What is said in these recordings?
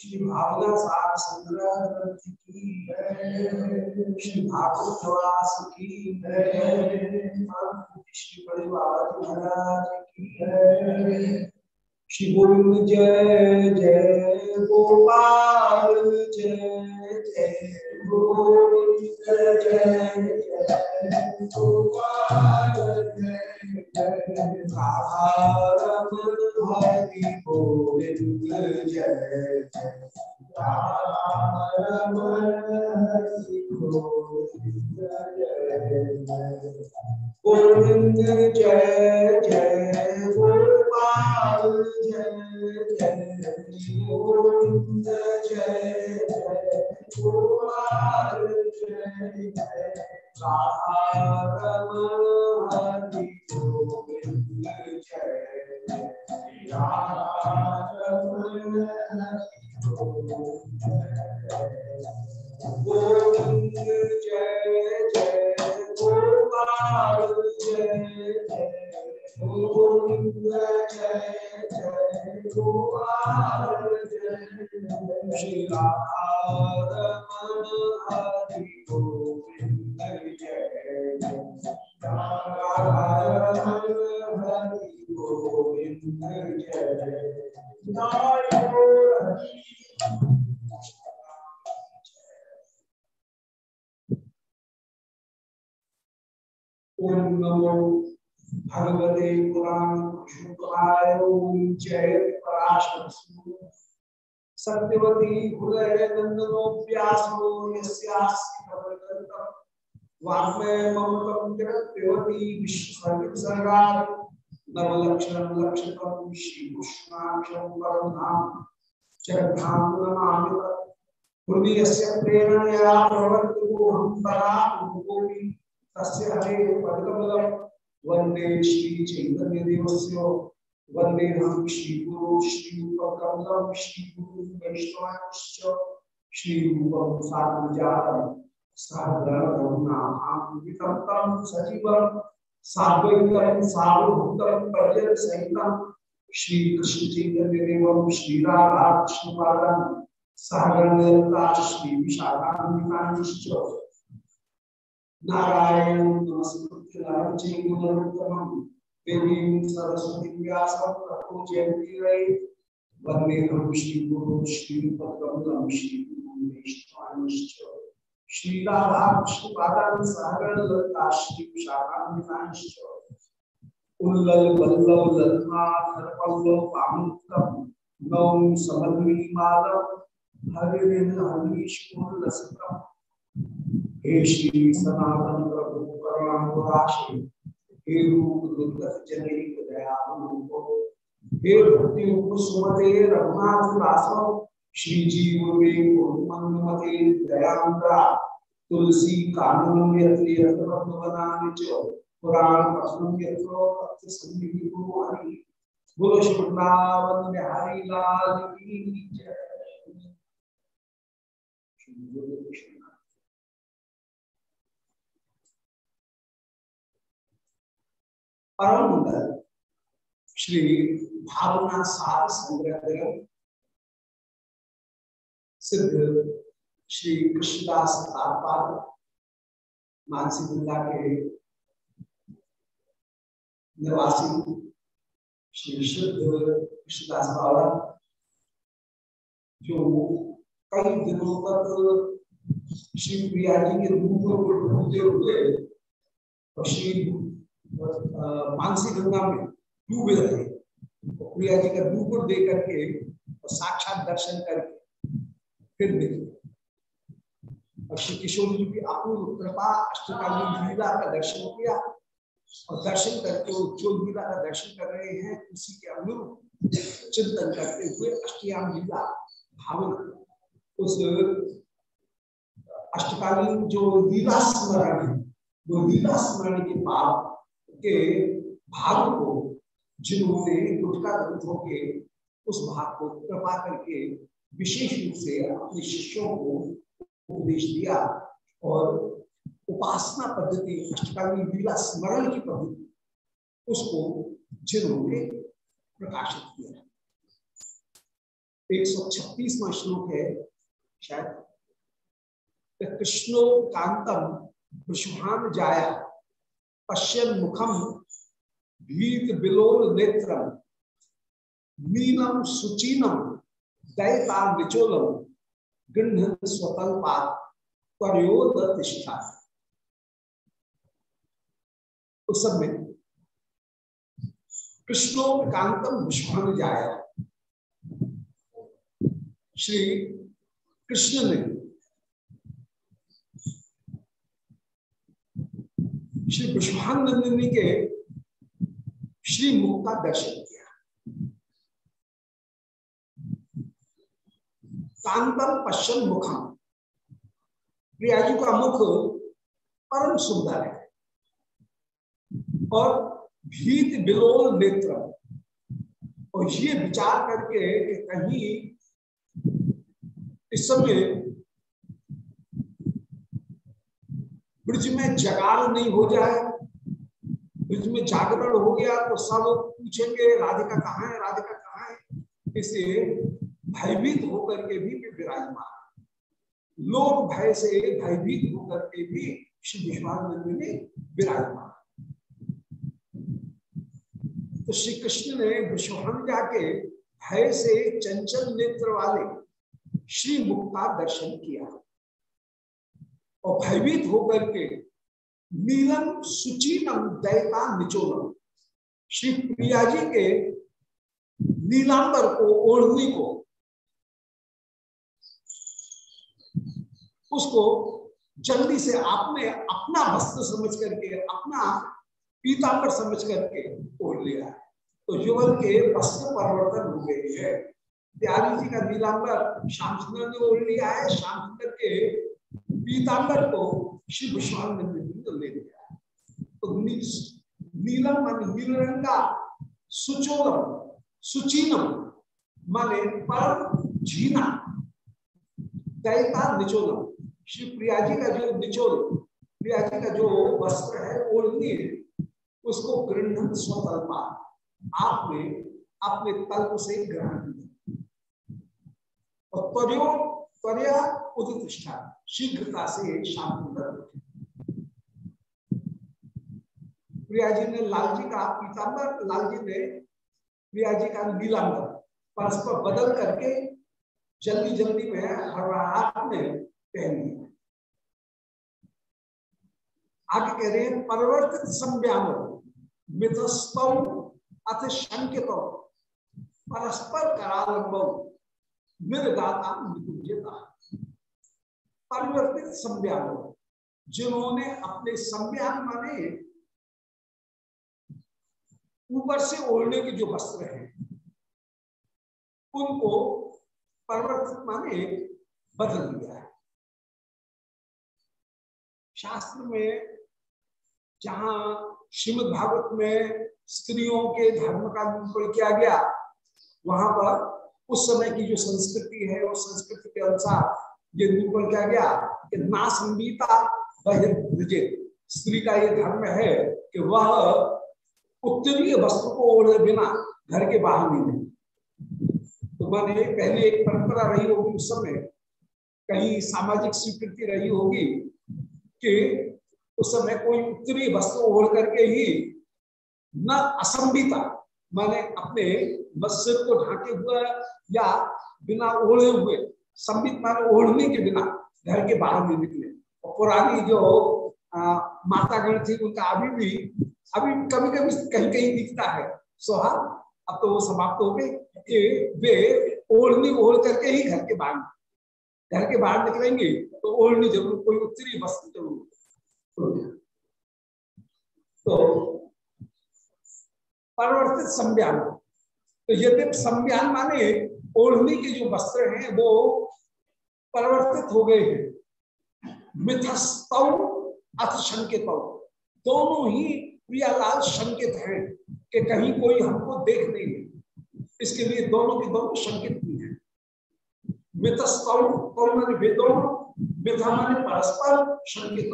श्री भावना सार संग्रह ग्रंथ की श्री भागवत की है श्री परिवार महाराज की है श्री गोविंद जय जय गोपाल जय जय गोविंद जय जय गोपाल जय जय राधारमण हरि गोविंद जय जय राधारमण हरि गोविंद जय जय गोविंद जय जय गोपाल जय जय गोविंद जय जय गोपाल जय जय राधारमण हरि गोविंद जय जय राधारमण हरि गोविंद गोविंद जय जय गोपाल जय जय श्री राधारमण हरि गोविंद जय जय हरि गोविंद जय ओम नमो भगवते सत्यवती हृदय नंदनो व्यासो यस्यास्ति कवलकल्पम वाग्मय ममतम जगत्यवती विश्वसर्ग सर्गा नवलक्षणं लक्षितं श्री कृष्णाक्षं परम धाम जगद्धाम नमामि हृदयस्य प्रेरणया परामुपकोपि तस्य हरे पदकमलं वंदे श्री चैतन्य देवस्य वंदे हम श्री गुरु, श्री उपकमलं श्री गुरु वैष्णवश्च, श्री रूपं साग्रजातं साग्रहणामृतं तं सजीवं साद्वैतं सार्वभूतं प्रजल सहितं श्री कृष्ण चैतन्य देवं, श्री राधा कृष्ण पादं सागरता श्री नारायण नमस्कृत्य नरं चैव नरोत्तमं देवीं सरस्वतीं व्यासं ततो जयन्तीरै वन्देऽहं श्रीगुरुं श्रीपद्मं श्रीगुरुं वैष्णवांश्च श्रीराधाकृष्णपादान् सागरललिता श्रीविशाखान्वितांश्च उल्लल वल्लव ललनाथ पल्लव पामुक्तम नौम समन्वी माधव हरिन हरीश लसतम हे श्री सनातन प्रभु करुणानुराशि हे रूप दुर्गत जनैक दयालु हे। भक्ति सुमते रघुनाथ दासव श्री जीव में मते दयांद्रा तुलसी कानून यत्न च। पुराण पठन यत्रो तत् संधि गुरुवाणी बोलो श्री वृंदावन बिहारी लाल की जय। परम श्री भावना सार संग्रह सिद्ध श्री कृष्णदास तारपाल, मानसी बुल्ला के निवासी, श्री शुद्ध कृष्णदास बाबा, जो कई दिनों तक श्री प्रिया जी के रूप को ढूंढते हुए श्री मानसी गंगा में डूबे रहे प्रिया जी का रूप दे करके और साक्षात दर्शन करके फिर देखे और श्री किशोर जी की अपूर्व कृपा अष्टकालीन लीला का दर्शन किया और दर्शन करके जो लीला का दर्शन कर रहे हैं, उसी के अनुरूप चिंतन करते हुए अष्टयाम लीला भावना। उस अष्टकालीन जो लीला स्मरण है, वो लीला स्मरण के बाद के भाग को, जिन्होंने गुटका ग्रंथों के उस भाग को कृपा करके विशेष रूप से अपने शिष्यों को उपदेश दिया और उपासना पद्धति, अष्टकालीन लीला स्मरण की पद्धति, उसको जिन्होंने प्रकाशित किया एक सौ छत्तीसवा श्लोक है, शायद, कृष्णो कांतम विश्वान जाया पश्यन मुखम भीत बिलोल नेत्रम नीलम सुचीनम दैता निचोलम परयोदिष्ठा उस विश्वान जाया श्री कृष्ण ने श्री विश्वानंदिनी के श्री मुख का दर्शन किया। कांतम पश्चिम मुखम। प्रिया जी का मुख परम सुंदर है। और भीत बिलोल नेत्र। और ये विचार करके कि कहीं इस समय ब्रिज में जगाल नहीं हो जाए, ब्रिज में जागरण हो गया तो सब पूछेंगे, राधिका कहाँ है, राधिका कहाँ है? इसे भयभीत होकर के भी विराजमान लोग भय से भयभीत होकर के भी श्री विश्वानंद में विराजमान तो श्री कृष्ण ने विश्वहन जाके भय से चंचल नेत्र वाले श्री मुख का दर्शन किया। और भयभीत होकर के नीलम सुचीनम दैता निचोलम। श्री प्रिया जी के नीलांबर को, ओढ़नी को, उसको जल्दी से आपने अपना वस्त्र समझ करके, अपना पीतांबर समझ करके ओढ़ लिया तो युगल के वस्त्र परिवर्तन हो गई है। प्यारी जी का नीलांबर श्याम सुंदर ने ओढ़ लिया है। श्याम सुंदर के पीतांबर को श्री विश्वानंद ने ले लिया। है तो नीलम मान नील रंग का सुचोलम, सुचीनम माने परम झीना दैता निचोलम। श्री प्रिया जी का जो निचोल प्रिया जी का जो वस्त्र है ओढ़नी उसको गृहण स्वतल्पा आपने अपने तल्प से ग्रहण किया। और त्वरियो त्वरिया उदिष्ठा शीघ्रता से शांत प्रिया जी ने लाल जी का पीताम्बर लाल जी ने प्रिया जी का नीलांबर परस्पर बदल करके जल्दी जल्दी में हर में पहन लिया आगे कह रहे हैं परिवर्तित संव्याम मिथस्तव अथ शंकित परस्पर करालंबम निर्दाता निकुंजता परिवर्तित संव्यान जिन्होंने अपने संव्यान माने, ऊपर से ओढ़ने के जो वस्त्र हैं, उनको परिवर्तित माने बदल दिया है। शास्त्र में जहाँ श्रीमद भागवत में स्त्रियों के धर्म का निरूपण किया गया, वहाँ पर उस समय की जो संस्कृति है, उस संस्कृति के अनुसार ये निरूपण किया गया? कि ना संगीता बहिर्जित स्त्री का ये धर्म है कि वह उत्तरीय वस्त्र को ओढ़े बिना घर के बाहर नहीं रहे तो मैंने पहले एक परंपरा रही होगी उस समय। कहीं सामाजिक स्वीकृति रही होगी कि उस समय कोई उत्तरी वस्त्र ओढ़ करके ही न असंबिता, माने अपने मस्जिद को ढाके हुए या बिना ओढ़े हुए संबित माने ओढ़ने के बिना घर के बाहर नहीं निकले। और पुरानी जो माता गण थी, उनका अभी भी, अभी कभी कभी कहीं कहीं दिखता है सोहा अब तो वो समाप्त हो गए वे ओढ़नी, ओढ़ करके ही घर के बाहर, घर के बाहर निकलेंगे तो ओढ़नी ज़रूर, कोई उत्तरी वस्त्र ज़रूर। तो परिवर्तित संज्ञान। तो यदि संज्ञान माने ओढ़नी के जो वस्त्र हैं, वो परिवर्तित हो गए हैं। मिथस्तव अथ शंकित दोनों ही प्रियालाल शंकित हैं कि कहीं कोई हमको देख नहीं ले इसके लिए दोनों के दोनों शंकित भी हैं। मिथस्तव माने वे दोनों मिथा परस्पर शंकित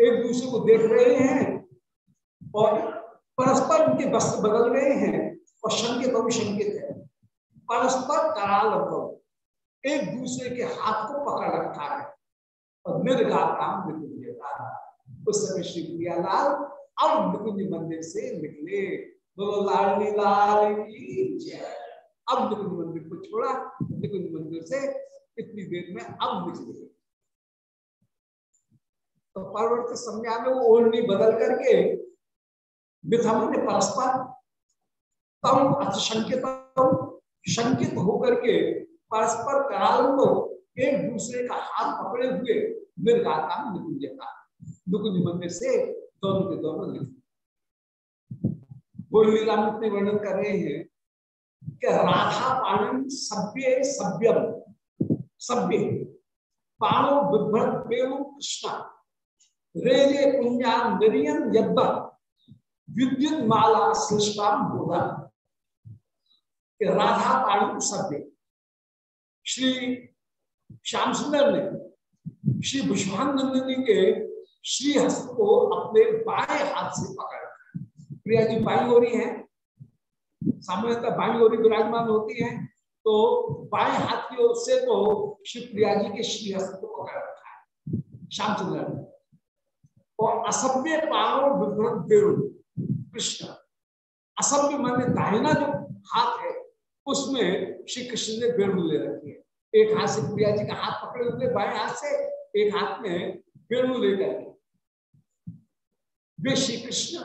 एक दूसरे को देख रहे हैं और परस्पर उनके वस्त्र बदल रहे हैं और शंकित शंकित है। परस्पर कराल एक दूसरे के हाथ को पकड़ रखा है। और निर्गा काम उस समय श्री प्रियालाल अब निकुंज मंदिर से निकले। बोलो लाल की अब निकुंज मंदिर को छोड़ा। निकुंज मंदिर से इतनी देर में अब निकले। तो परवर्त संज्ञा में वो ओढ़नी बदल करके मिथम ने परस्पर तम अतिशंकित शंकित होकर के परस्पर कराल को एक दूसरे का हाथ पकड़े हुए निर्गाता निकुंज का निकुंज मंदिर से दोनों के दोनों लिखे वो लीलामृत वर्णन कर रहे हैं कि राधा पाणन सभ्य सभ्यम, सभ्य। पाणो विभ्रत कृष्णा। रेले कुंजान निरियन विद्युत माला सृष्टा बोधा। राधा पाणी सभ्य। श्री श्याम सुंदर ने, श्री विश्वानंदिनी के श्री हस्त को अपने बाएँ हाथ से पकड़। प्रिया जी बाई ओरी है। सामान्यतः बाई ओरी विराजमान होती है। तो बाएँ हाथ की ओर से तो श्री प्रिया जी के श्री हस्त को पकड़ रखा है। श्याम सुंदर ने। और असभ्य पाव विभ्रत कृष्ण। असभ्य माने दाहिना जो हाथ है, उसमें श्री कृष्ण ने बेड़ू ले रखी है। एक हाथ से प्रिया जी का हाथ पकड़े हुए बाएँ हाथ से एक हाथ में बेड़ू लेकर वे श्री कृष्ण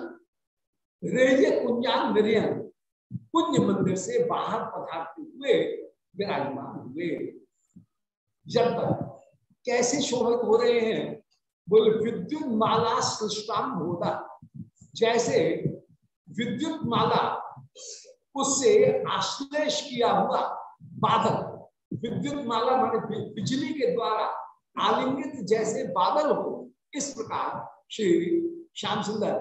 रेजे कुंजान निर्यन कुंज मंदिर से बाहर पधारते हुए विराजमान हुए। जब तक कैसे शोभित हो रहे हैं? बोले, विद्युत माला सृष्टाम होता जैसे विद्युत माला उससे आश्लेष किया हुआ बादल, विद्युत माला माने बिजली के द्वारा आलिंगित जैसे बादल हो, इस प्रकार श्री श्याम सुंदर,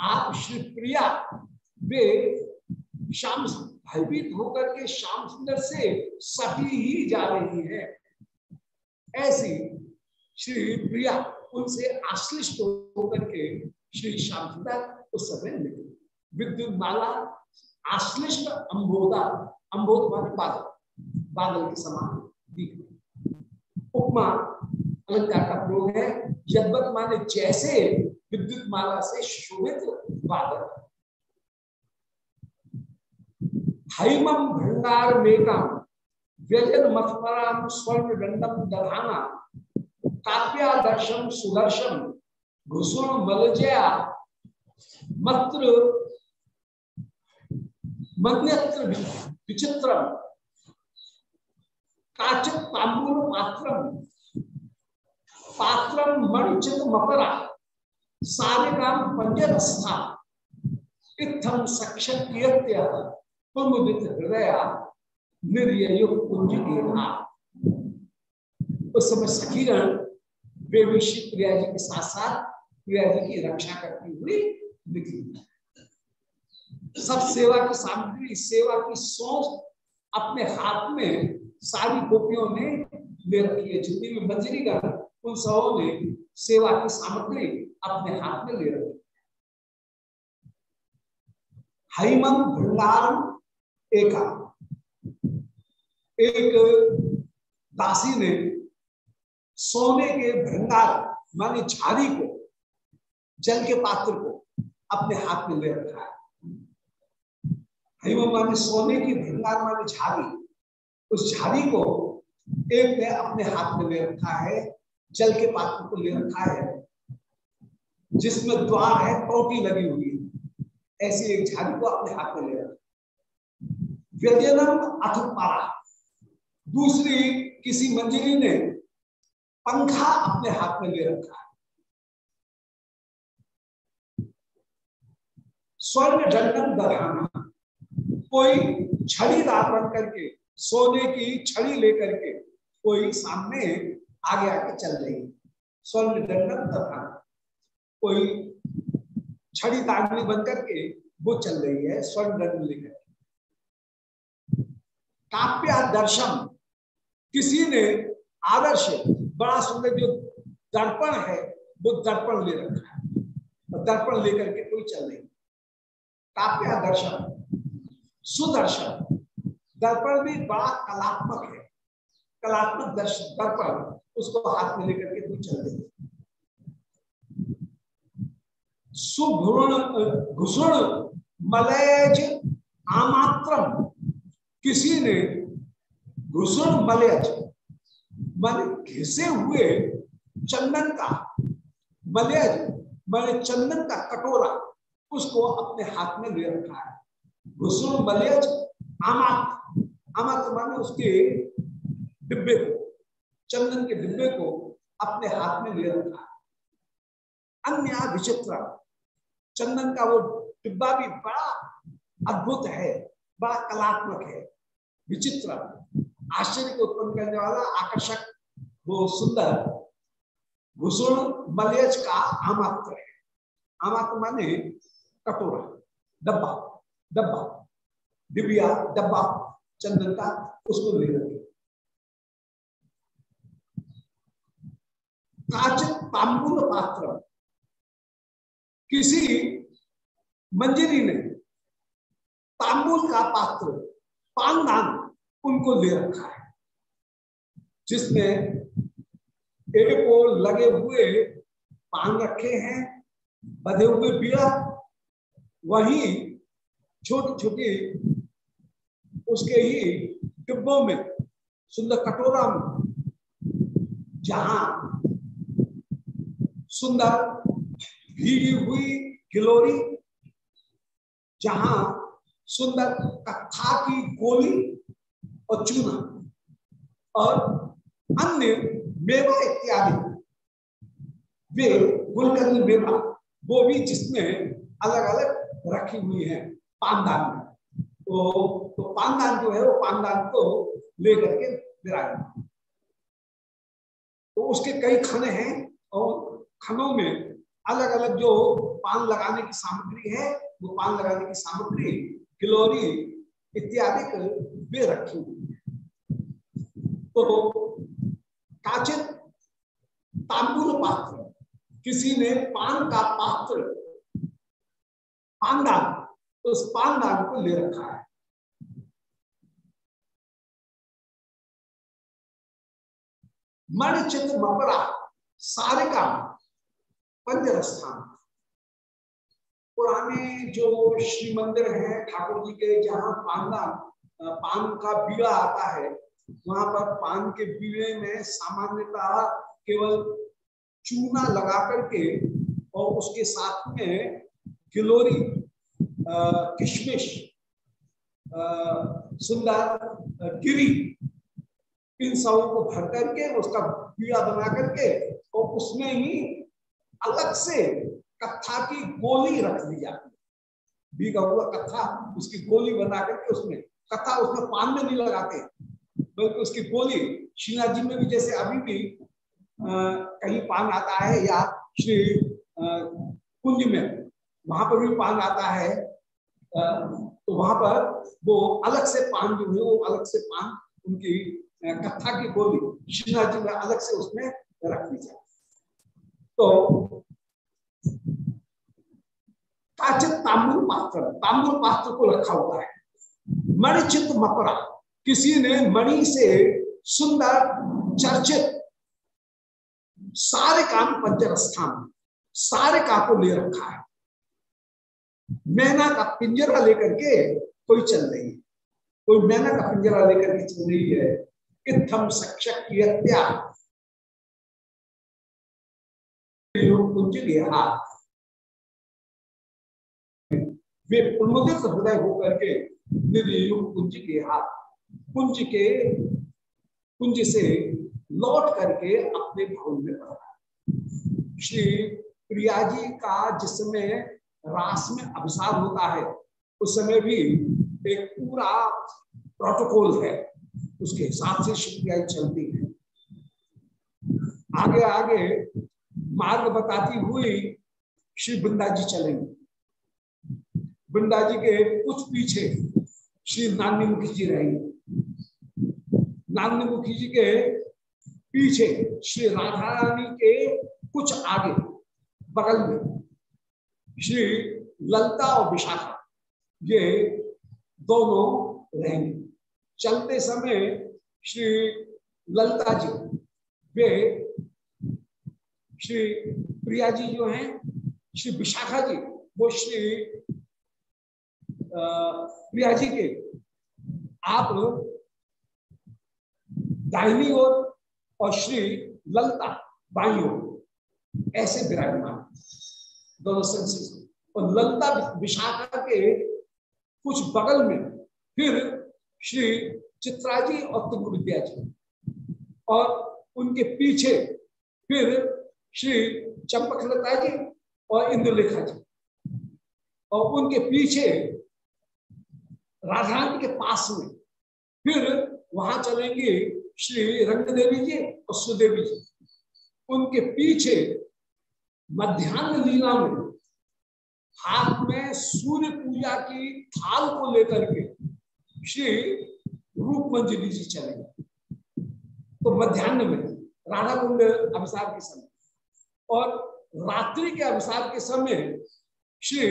आप श्री प्रिया, वे श्याम भयभीत होकर के श्याम सुंदर से सभी ही जा रही है। ऐसी श्री प्रिया उनसे आश्लिष्ट होकर के श्री श्याम सुंदर उस समय निकले विद्युत माला आश्लिष्ट अंबोदा अंबोध माने बादल बादल के समान दिख उपमा, अलंकार का प्रयोग है। यदवत माने जैसे विद्युत माला से शोभित बादल हैमम भंडार मेकम व्यजन मथपराम स्वर्ण दंडम दधाना काव्यादर्शम सुदर्शन घुसुण मलजया, मत्र मन्यत्र विचित्र काचित तांबूल पात्रम। पात्रम मणिचित मकरा। सारे काम सक्षत्य कुमुदित हृदय कुंज उस समय प्रिया जी के साथ साथ प्रिया जी की रक्षा करती हुई निकली। सब सेवा की सामग्री, सेवा की सोच अपने हाथ में सारी गोपियों ने ले रखी है। जितनी भी मंजरी का, उन सबों ने सेवा की सामग्री अपने हाथ में ले रखी है। हईमन भंडार एका। एक दासी ने सोने के भंडार, माने झाड़ी को, जल के पात्र को अपने हाथ में ले रखा है। हिम माने सोने की भंडार माने झाड़ी। उस झाड़ी को एक ने अपने हाथ में ले रखा है, जल के पात्र को ले रखा है, जिसमें द्वार है, टोटी लगी हुई है। ऐसी एक झाड़ी को अपने हाथ में ले रखा व्यजनम अथ पारा। दूसरी किसी मंजिली ने पंखा अपने हाथ में ले रखा है। स्वर्ण दंडम दधाना कोई छड़ी बन करके, सोने की छड़ी लेकर के कोई सामने आगे आगे चल रही है स्वर्ण दंडन तथा कोई छड़ी तागनी बन करके वो चल रही है, स्वर्ण दंड लेकर। काव्य दर्शन। किसी ने आदर्श, बड़ा सुंदर जो दर्पण है, वो दर्पण ले रखा है। दर्पण लेकर के कोई चल रही काव्य दर्शन। सुदर्शन। दर्पण भी बड़ा कलात्मक है। कलात्मक दर्शन, दर्पण, उसको हाथ में लेकर के कोई चल रही सुभुण घुसुण, मलयज आमात्रम। किसी ने घुसुण, मलयज, मान घिसे हुए चंदन का, मलयज, मैंने चंदन का कटोरा, उसको अपने हाथ में ले रखा है। घुसुण मलयज आमात्र आमात्र माने उसके डिब्बे को, चंदन के डिब्बे को अपने हाथ में ले रखा अन्य विचित्र, चंदन का वो डिब्बा भी बड़ा अद्भुत है, बड़ा कलात्मक है। विचित्र, आश्चर्य को उत्पन्न करने वाला, आकर्षक, वो सुंदर घुसुण मलेज का आमात्र है। आमात्र माने कटोरा डब्बा। डब्बा। डिबिया डब्बा चंदन का उसको ले रखे काचित तांबुल पात्र। किसी मंजरी ने तांबुल का पात्र पानदान उनको ले रखा है जिसमें एक ओर लगे हुए पान रखे हैं, बधे हुए बिया वही छोटी छोटी उसके ही डिब्बों में सुंदर कटोरा में, जहाँ सुंदर भीगी हुई गिलोरी, जहाँ सुंदर कथा की गोली और चूना और अन्य मेवा इत्यादि। वे गुलकंद मेवा, वो भी जिसमें अलग अलग रखी हुई है। पानदान। में तो, तो पानदान जो है वो पानदान को लेकर के विराज तो उसके कई खाने हैं और खानों में अलग अलग जो पान लगाने की सामग्री है वो पान लगाने की सामग्री किलोरी इत्यादि वे रखी हुई तो काचित तांबुल पात्र किसी ने पान का पात्र पानदान तो उस पानदान को ले रखा है। मणिचित्र मपरा, सारे काम पंजर स्थान पुराने जो श्री मंदिर है, ठाकुर जी के, जहाँ पानदान पान का बीड़ा आता है, वहाँ पर पान के बीड़े में सामान्यतः केवल चूना लगा करके और उसके साथ में किलोरी किशमिश सुंदर गिरी इन सबों को भर करके उसका पीड़ा बना करके और उसमें ही अलग से कथा की गोली रख दी जाती है। भीगा हुआ कथा उसकी गोली बना करके उसमें कथा उसमें पान में नहीं लगाते बल्कि उसकी गोली श्रीनाथ जी में भी जैसे अभी भी आ, कहीं पान आता है या श्री कुंज में वहाँ पर भी पान आता है। तो वहाँ पर वो अलग से पान जो है, वो अलग से पान उनकी कथा की गोली श्रीनाथ जी में अलग से उसमें रख दी जाती तो काचित तांबुल पात्र तांबुल पात्र को रखा हुआ है। मणिचित मकरा किसी ने मणि से सुंदर, चर्चित, सारे काम पंचर स्थान सारे का को ले रखा है। मैना का पिंजरा लेकर के कोई चल रही है कोई मैना का पिंजरा लेकर के चल रही है। इत्थम सक्षक कुंज वे प्रमुदित हृदय होकर के निर्युग कुंज के हाथ, कुंज के, कुंज से लौट करके अपने भवन में पड़ा श्री प्रिया जी का जिस समय रास में अभिसार होता है। उस समय भी एक पूरा प्रोटोकॉल है। उसके हिसाब से श्री चलती है। आगे आगे मार्ग बताती हुई श्री वृंदा जी चलेंगे। वृंदा जी के कुछ पीछे श्री नानी मुखी जी रहेंगे। नानी मुखी जी के पीछे श्री राधा रानी के कुछ आगे, बगल में श्री ललता और विशाखा ये दोनों रहेंगे। चलते समय श्री ललता जी वे श्री प्रिया जी जो हैं श्री विशाखा जी वो श्री प्रिया जी के आप दाहिनी ओर और, श्री ललता बाई ओर ऐसे विराजमान। दोनों और ललता विशाखा के कुछ बगल में फिर श्री चित्रा जी और तुंग विद्या जी और उनके पीछे फिर श्री चंपकलता जी और इंद्रलेखा जी और उनके पीछे राधारानी के पास में फिर वहाँ चलेंगे श्री रंगदेवी जी और सुदेवी जी। उनके पीछे मध्यान्ह लीला में हाथ में सूर्य पूजा की थाल को लेकर के श्री रूप मंजरी जी चलेंगे तो मध्यान्ह में राधा कुंड अवसार के समय और रात्रि के अवसार के समय श्री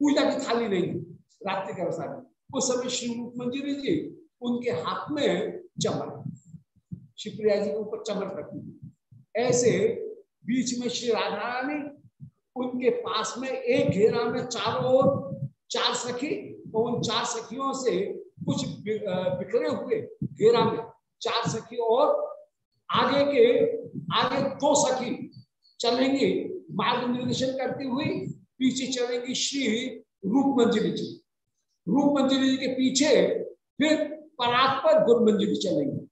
पूजा की थाली नहीं रात्रि के अवसार में। उस समय श्री रूप मंजरी जी उनके हाथ में चमर शिवप्रिया जी के ऊपर चमर रखी। ऐसे बीच में श्री राधा रानी उनके पास में एक घेरा में चारों ओर चार सखी और उन चार सखियों से कुछ बिखरे हुए घेरा में चार सखी और आगे के, आगे दो सखी चलेंगे, मार्ग निर्देशन करती हुई पीछे चलेंगी श्री रूप मंजरी जी। रूप मंजरी जी के पीछे फिर पराग पर गुरु मंजरी चलेंगे।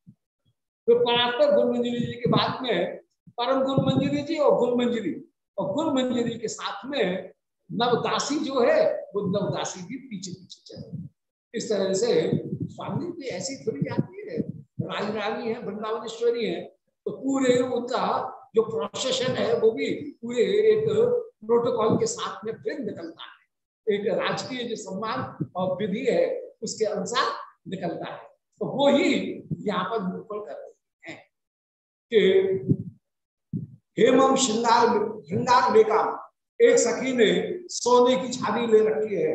फिर पराग पर गुरु मंजरी जी के बाद में परम गुरु मंजरी जी और गुरु मंजरी। और गुरु मंजरी के साथ में नवदासी जो है, वो नवदासी भी पीछे पीछे चले। इस तरह से स्वामी भी ऐसी थोड़ी जाती है। राज रानी है, वृंदावनेश्वरी है तो पूरे उनका जो प्रोसेशन है, वो भी पूरे एक प्रोटोकॉल के साथ में फिर निकलता है। एक राजकीय जो सम्मान और विधि है, उसके अनुसार निकलता है। तो वो ही यहाँ पर निरूपण कर रहे हैं कि हेमम श्रृंगार श्रृंगार लेका एक सखी ने सोने की छाली ले रखी है।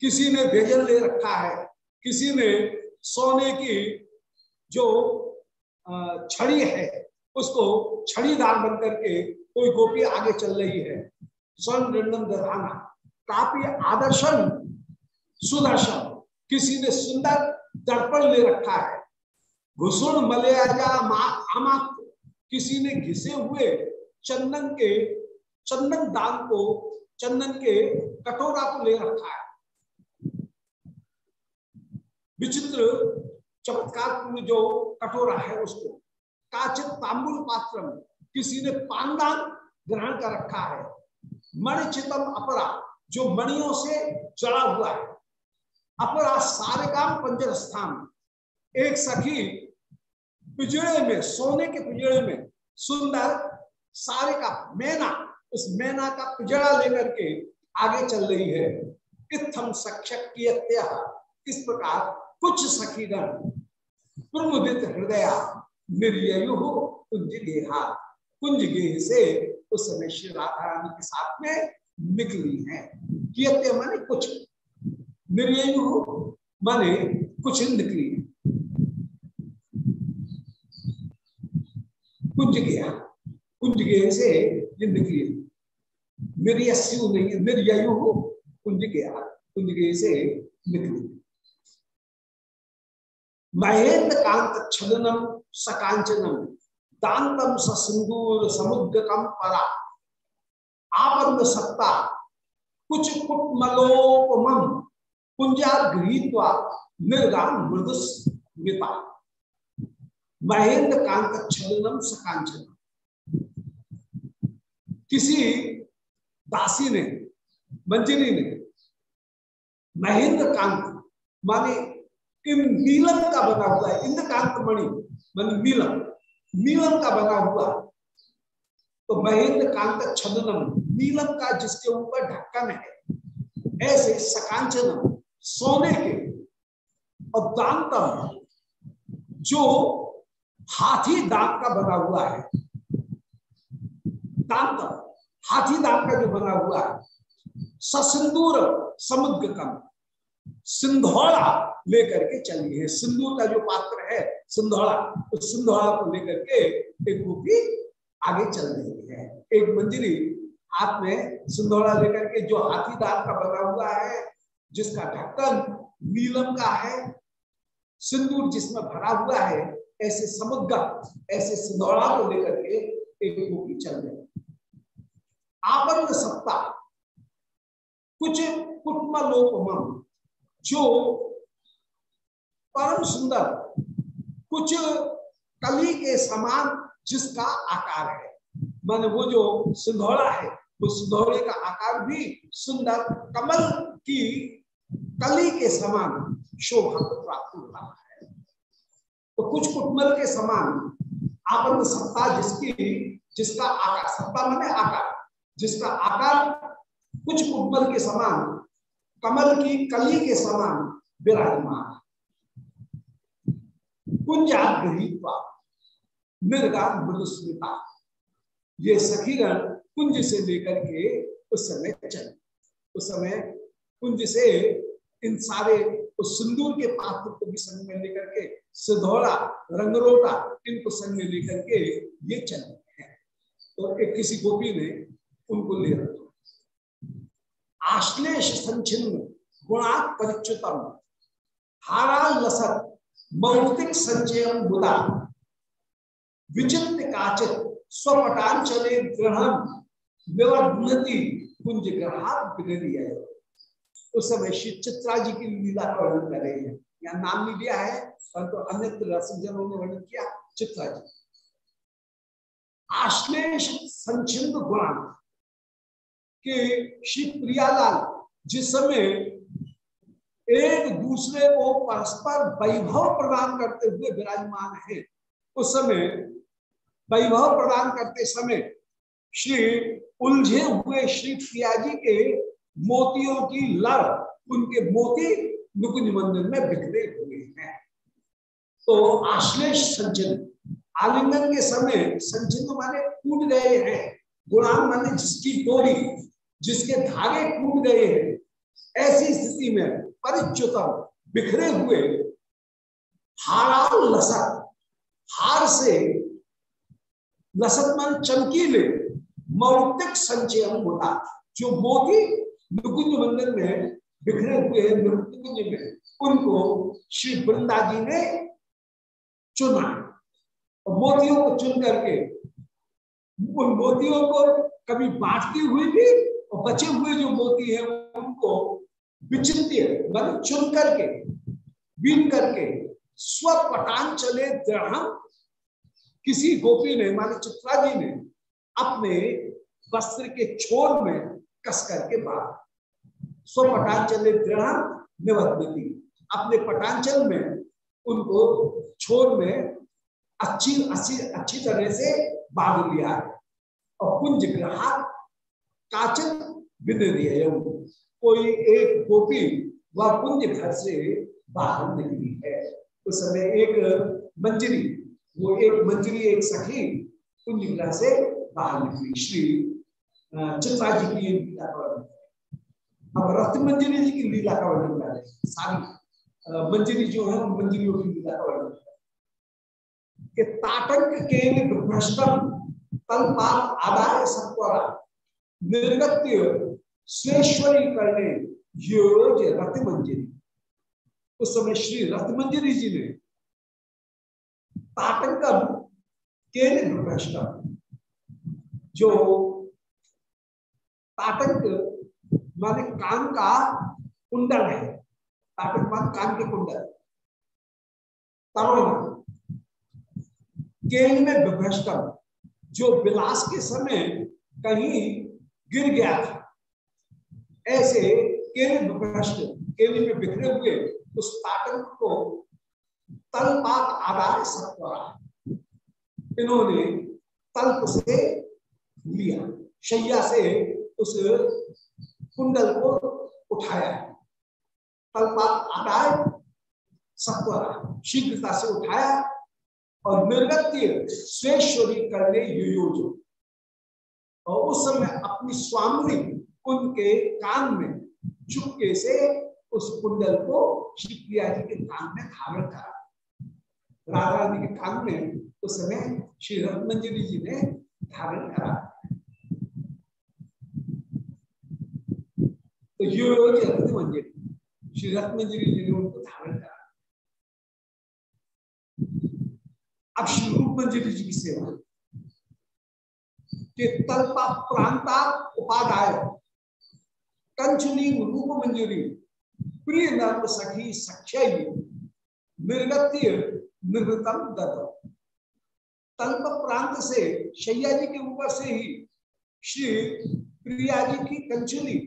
किसी ने व्यजन ले रखा है। किसी ने सोने की जो छड़ी है, उसको छड़ीदार बन करके कोई गोपी आगे चल रही है। स्वर्ण रिंदम दधाना। काफ़ी आदर्शन, सुदर्शन। किसी ने सुंदर दर्पण ले रखा है। घुसुण मलयाजा आमात किसी ने घिसे हुए चंदन के, चंदन दान को, चंदन के कटोरा को ले रखा है। विचित्र, चमत्कार जो कटोरा है उसको, काचित तांबुल पात्र किसी ने पानदान ग्रहण कर रखा है। मणिचितम अपरा, जो मणियों से जड़ा हुआ है। अपरा सारे काम पंजर स्थान एक सखी पिजड़े में, सोने के पिजड़े में, सुंदर, सारे का मैना, उस मैना का पिजड़ा लेकर के आगे चल रही है। इत्थम इस प्रकार कुछ सखीगण प्रमुदित हृदय निर्यु कुंज गेहा कुंज गेह से उस समय श्री राधा रानी के साथ में निकली है। कियते माने कुछ। निर्यु माने कुछ निकली। कुंज गया कुंज गेह से ये निकली निर्यस्यु नहीं निर्यु कुंज गया, कुंज गेह से निकली। महेंद्र कांत छदनम सकांचनम, दांतम सिंदूर समुद्रकम परा। आपन्न सत्ता, कुछ कुटमलोपम कुंजार गृहीत्वा निर्गान मृदुस्मिता महेंद्र कांत छदनम सकांचनम। किसी दासी ने, मंजरी ने महेंद्र कांत, माने नीलम का बना हुआ है इंद्रकांत मणि, मान नीलम नीलम का बना हुआ। तो महेंद्र कांत छदनम, नीलम का जिसके ऊपर ढक्कन है, ऐसे सकांचनम, सोने के और दांतम जो हाथी दांत का बना हुआ है। दांत, हाथी दांत का जो बना हुआ है। ससिंदूर समुद्र कम सिंधौड़ा लेकर के चली है सिंदूर का जो पात्र है सिंधौड़ा उस सिंधौड़ा को लेकर के एक गोपी आगे चल रही है। एक मंजरी हाथ में सिंधौड़ा लेकर के जो हाथी दांत का बना हुआ है, जिसका ढक्कन नीलम का है, सिंदूर जिसमें भरा हुआ है ऐसे समुद्र ऐसे सिंधौड़ा को लेकर के एक गोपी चल रही आपन्न सत्ता, कुछ कुटमलोपम जो परम सुंदर, कुछ कली के समान जिसका आकार है। मान वो जो सिंधौड़ा है वो सिंधौड़े का आकार भी सुंदर, कमल की कली के समान शोभा को प्राप्त हो रहा है। तो कुछ कुटमल के समान आपन सत्ता जिसकी, जिसका आकार, सत्ता माने आकार, जिसका आकार कुछ कुटमल के समान, कमल की कली के समान विराजमान। कुंजाग्रहीत्वा, मृगा मृदुस्मृता ये सखीगण कुंज से लेकर के उस समय चले। उस समय कुंज से इन सारे उस सिंदूर के पात्र को भी संग में लेकर के सिधौड़ा रंगरोटा, इनको संग में लेकर के ये चले हैं। तो एक किसी गोपी ने उनको ले रखा। आश्लेष संचिन्न गुणा परिच्युतम हारा लसत, मौतिक संचयम बुदा। विचित्र काचित स्वपटांचले ग्रहण निवर्धनति कुंज ग्रहात है उस समय श्री चित्रा जी की लीला का वर्णन कर रहे हैं। यहाँ नाम नहीं लिया है परंतु तो अन्य रसजनों ने वर्णन किया चित्रा जी। आश्लेष संचिन्न गुणा कि श्री प्रियालाल जिस समय एक दूसरे को परस्पर वैभव प्रदान करते हुए विराजमान है, उस समय वैभव प्रदान करते समय श्री उलझे हुए श्री प्रिया जी के मोतियों की लड़ उनके मोती नुकुंज मंदिर में बिखरे हुए हैं। तो आश्लेष संचिन, आलिंगन के समय संचिन माने टूट गए हैं। गुणान माने जिसकी डोरी, जिसके धागे टूट गए हैं। ऐसी स्थिति में परिच्युतम बिखरे हुए हारा लसक हार से लसत मन चमकीले मौतिक संचयन होता जो मोती नुकुंज मंदिर में बिखरे हुए नुकुंज में उनको श्री वृंदा जी ने चुना। और मोतियों को चुन करके उन मोतियों को कभी बांटती हुई भी और बचे हुए जो मोती है, उनको विचित्य मतलब चुन करके, बीन करके स्वपटांचले दृढ़ किसी गोपी ने, मान चित्रा जी ने, अपने वस्त्र के छोर में कस करके बाहर। स्वपटांचले दृढ़ निबद्धती अपने पटांचल में, उनको छोर में अच्छी अच्छी अच्छी तरह से बाँध लिया है। और कुंज ग्रहा काचन विनिर्य कोई एक गोपी वह कुंज घर से बाहर निकली है। उस समय एक मंजरी, वो एक मंजरी, एक सखी कुंज ग्रह से बाहर निकली। श्री चित्रा जी की लीला का वर्णन अब रथ मंजरी जी की लीला का वर्णन कर रहे सारी मंजरी जो है मंजरियों की लीला का वर्णन कि ताटंक के भ्रष्टम तलपाल आदाय सत्वरा निर्गत्य स्वेश्वरी करने योज रथ मंजरी उस समय श्री रथ मंजरी जी ने ताटंकम के जो ताटंक माने कान का कुंडल है। ताटंक मान कान के कुंडल। तरोना केल में विभ्रष्टम, जो विलास के समय कहीं गिर गया था। ऐसे केल भ्रष्ट केल में बिखरे हुए उस ताटंक को तलपात आधार सत्वरा। इन्होंने तल्प से लिया, शैया से उस कुंडल को उठाया। तल्पा आदाय सत्वरा शीघ्रता से उठाया और निर्गत्य स्वेश्वरी करने योजो और उस समय अपनी स्वामी उनके कान में चुपके से उस कुंडल को श्री प्रिया जी के कान में धारण करा। राधा रानी के कान में उस समय श्री रत्नंजलि जी ने धारण करा। रत्न श्री रत्नंजलि जी ने उनको धारण करा अब श्री रूप मंजरी जी की सेवा के तल्पा प्रांता रूप मंजरी प्रिय नर्म सखी सख्य निर्गत्य निर्वृतम दत्त तल्प प्रांत से शैया जी के ऊपर से ही श्री प्रिया जी की कंचुली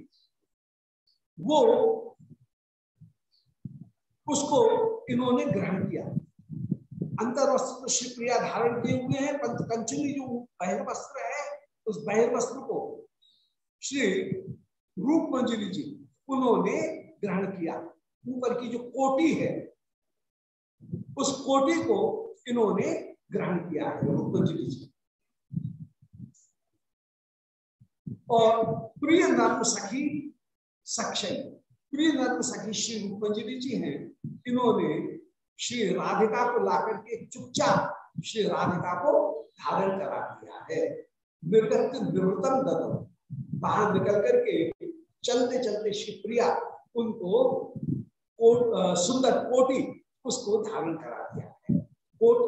वो उसको इन्होंने ग्रहण किया। अंतर वस्त्र श्री प्रिया धारण किए हुए हैं पंच कंचुली जो बहिर्वस्त्र है, उस बहिर्वस्त्र को श्री रूप मंजरी जी, उन्होंने ग्रहण किया। ऊपर की जो कोटी है, उस कोटी को इन्होंने ग्रहण किया है रूपंजलि जी। और प्रिय नर्म सखी सक्षय प्रिय नर्म सखी श्री रूपंजलि जी हैं। इन्होंने श्री राधिका को लाकर के चुपचाप श्री राधिका को धारण करा दिया है। निर्गत निवृतम दत्त बाहर निकल करके चलते चलते श्री प्रिया उनको कोट, सुंदर कोटी उसको धारण करा दिया है। कोट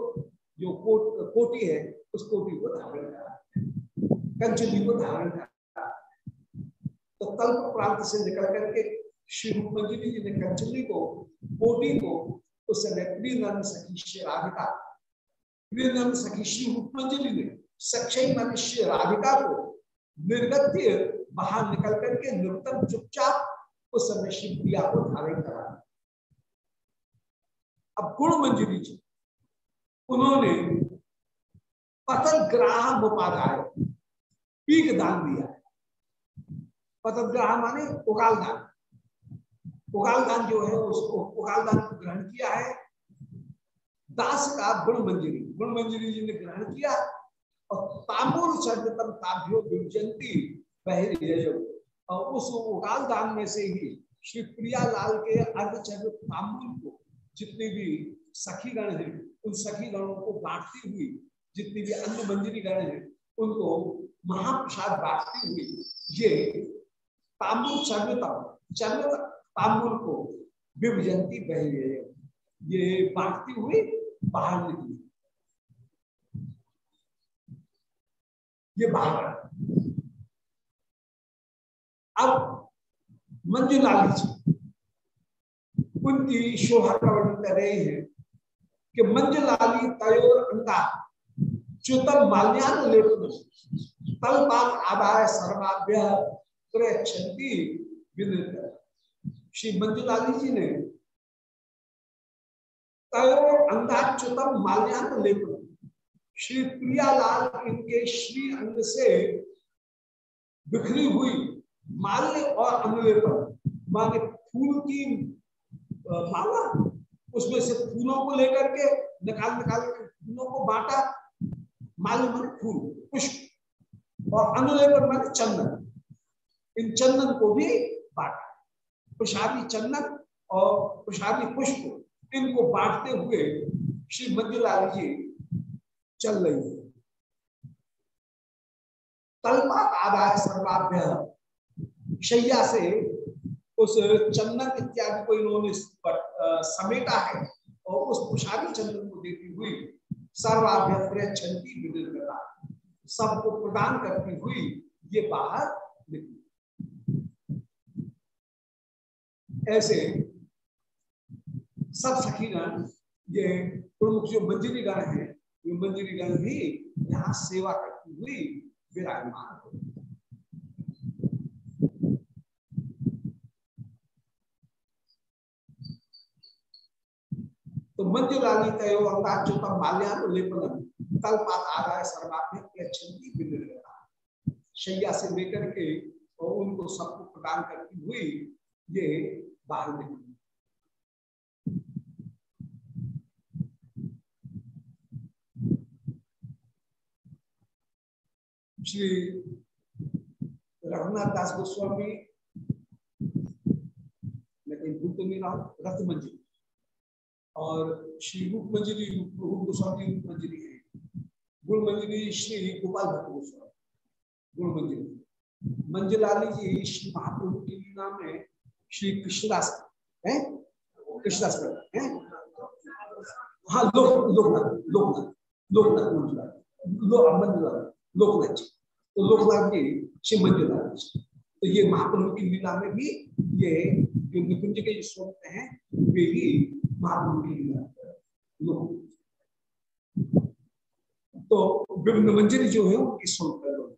जो कोट कोटी है उस कोटि को धारण करा दिया कंचली को धारण करा तो तल्प प्रांत से निकल करके श्री रूपमंजली जी ने कंचली को कोटि को उस समय प्रियनंद सखी श्री राधिका, प्रियनंद सखी श्री रूपमंजली ने सक्षय मन श्री राधिका को निर्गत्य बाहर निकल करके निरुतम चुपचाप उस समय शिव प्रिया को धारण करा। अब गुण मंजरी जी, उन्होंने पतन ग्राह उपाध्याय पीक दान दिया है। पतन ग्राह माने उगाल दान उगाल दान जो है, उसको उगाल दान को ग्रहण किया है। दास का गुण मंजरी गुण मंजरी जी ने ग्रहण किया और तामूल सर्वतम ताभ्यो विजंती बहिर और उस उगाल दान में से ही श्री प्रिया लाल के अर्धचंद्र तांबुल को जितने भी सखी गण हैं, उन सखी गणों को बांटती हुई, जितनी भी अन्य मंजरी गण हैं, उनको महाप्रसाद बांटती हुई ये तांबुल चंद्रतम चंद्र तांबुल को विभजंती बह ये बांटती हुई बाहर निकली। ये बाहर अब मंजुलाली जी उनकी शोभा का वर्णन कर रहे हैं कि मंजुलाली तयोर अंगा च्युतम माल्यान लेपन तलपात आदाय सर्वाभ्य प्रयक्षंती श्री मंजुलाली जी ने तयोर अंगाच्युतम माल्यान लेपन श्री प्रियालाल इनके श्री अंग से बिखरी हुई माल्य और अनुलेपन माने फूल की माला, उसमें से फूलों को लेकर के, निकाल निकाल के फूलों को बांटा। माल्य माने फूल, पुष्प और अनुलेपन माने चंदन। इन चंदन को भी बांटा। प्रसादी चंदन और प्रसादी पुष्प इनको बांटते हुए श्री मध्यलाल जी चल रही है। तलपा आदाय सर्वाभ्य शैया से उस चंदन इत्यादि को इन्होंने समेटा है और उस पुषारी चंदन को देती हुई विनिर्गता सबको प्रदान करती हुई ये बाहर निकली। ऐसे सब सखीगण ये प्रमुख जो मंजिरी गण है, ये मंजिरी गण भी यहाँ सेवा करती हुई विराजमान हो तो मंजुलाली तय अंगाच्युतम माल्यानुलेपनम तल पात आ रहा है सर्वात्म शैया से लेकर के और उनको सबको प्रदान करती हुई ये बाहर निकली श्री रघुनाथ दास गोस्वामी, मैं कहीं भूल तो नहीं रहा रथ मंजिल और श्री रूप मंजिली रूप गोस्वामी रूप मंजिली है। गुण मंजिली श्री गोपाल भट्ट गोस्वामी। गुण मंजिली मंजिलाली जी, श्री महाप्रभु की नाम में श्री कृष्णदास है? कृष्णदास है? हाँ लोक, लोकनाथ लोकनाथ लोकनाथ मंजुला लोकनाथ जी। तो लोकनाथ जी श्री मंजुनाथ जी। तो ये महाप्रभु की लीला में भी ये जो निकुंज के जो स्वरूप हैं, वे ही महाप्रभु की लीला तो विभिन्न मंजिल जो है, उनकी स्वरूप ब्लोक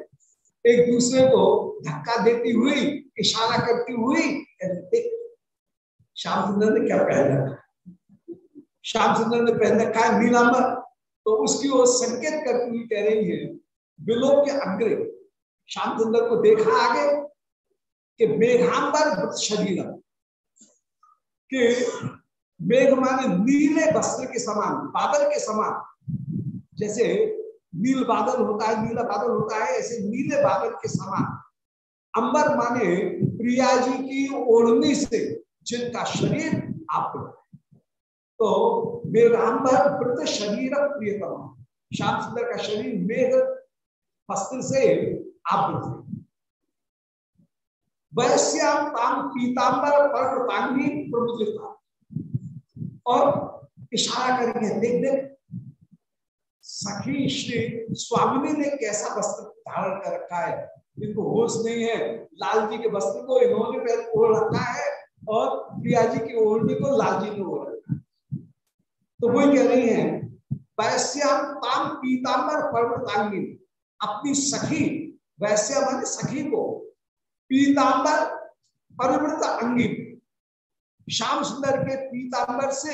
एक दूसरे को धक्का देती हुई, इशारा करती हुई श्याम सुंदर ने क्या पहना श्याम सुंदर ने पहन रखा है नीलांबर तो उसकी ओर संकेत करती हुई कह रही है विलोक के अग्रे। श्याम सुंदर को देखा आगे, कि मेघांबर शरीर के मेघ माने नीले वस्त्र के समान, बादल के समान, जैसे नील बादल होता है, नीला बादल होता है, ऐसे नीले बादल के समान। अंबर माने प्रिया जी की ओढ़नी से, जिनका शरीर आप तो मेघांबर वृत शरीर प्रियतम, श्याम सुंदर का शरीर मेघ वस्त्र से है वैश्याम ताम पीतांबर पर्वतांगी और इशारा करेंगे, देख देख। सखी, श्री स्वामिनी ने कैसा वस्त्र धारण कर रखा है? इनको होश नहीं है। लाल जी के वस्त्र को इन्होंने ओढ़ रखा है और प्रिया जी की ओढ़नी को लाल जी ने ओढ़ रखा तो वही कह रही है, वैश्याम ताम पीतांबर पर्वतांगी। अपनी सखी, वैश्या माने सखी को पीतांबर परिवृत अंगी श्याम सुंदर के पीतांबर से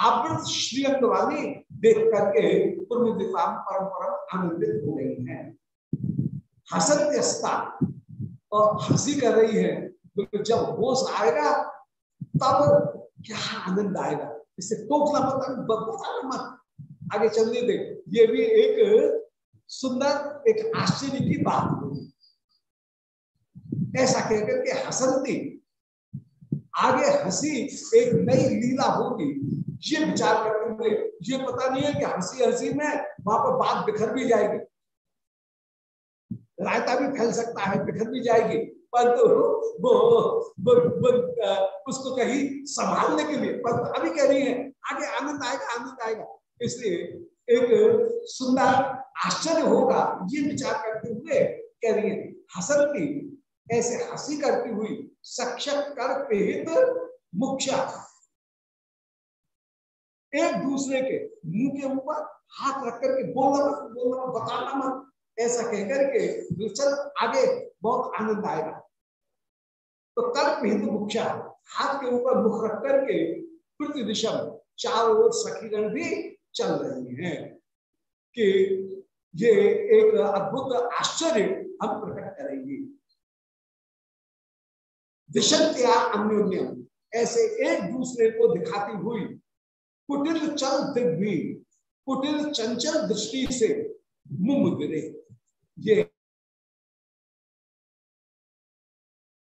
आवृत श्रीअंग वाली देख करके पूर्वदिताम परम परम आनंदित हो गई है। हसत्यस्ता और हँसी कर रही है। तो जब होश आएगा, तब क्या आनंद आएगा? इसे टोकना मत बताना मत। आगे चलने दे। ये भी एक सुंदर, एक आश्चर्य की बात होगी ऐसा कहकर के हसनती आगे हँसी एक नई लीला होगी। ये विचार करते हुए ये पता नहीं है कि हँसी हँसी में वहाँ पर बात बिखर भी जाएगी। रायता भी फैल सकता है बिखर भी जाएगी। परंतु तो वो, वो, वो उसको कहीं संभालने के लिए पर अभी कह रही है आगे आनंद आएगा आनंद आएगा। इसलिए एक सुंदर आश्चर्य होगा ये विचार करते हुए कह रही है हसनती ऐसे हँसी करती हुई सक्षक कर पेहित मुख्य एक दूसरे के मुँह के ऊपर हाथ रख करके बोलना मत बोलना मत, बताना मत, ऐसा कहकर के चल आगे बहुत आनंद आएगा। तो कर्प हिंदू मुख्य हाथ के ऊपर मुख रख करके पृथ्वी दिशा में चारों ओर सखीगण भी चल रही हैं कि ये एक अद्भुत आश्चर्य हम प्रकट करेंगे। दिशंत्या अन्योन्यम, ऐसे एक दूसरे को दिखाती हुई कुटिल चल दिग्वी कुटिल चंचल दृष्टि से मुमुद्रे ये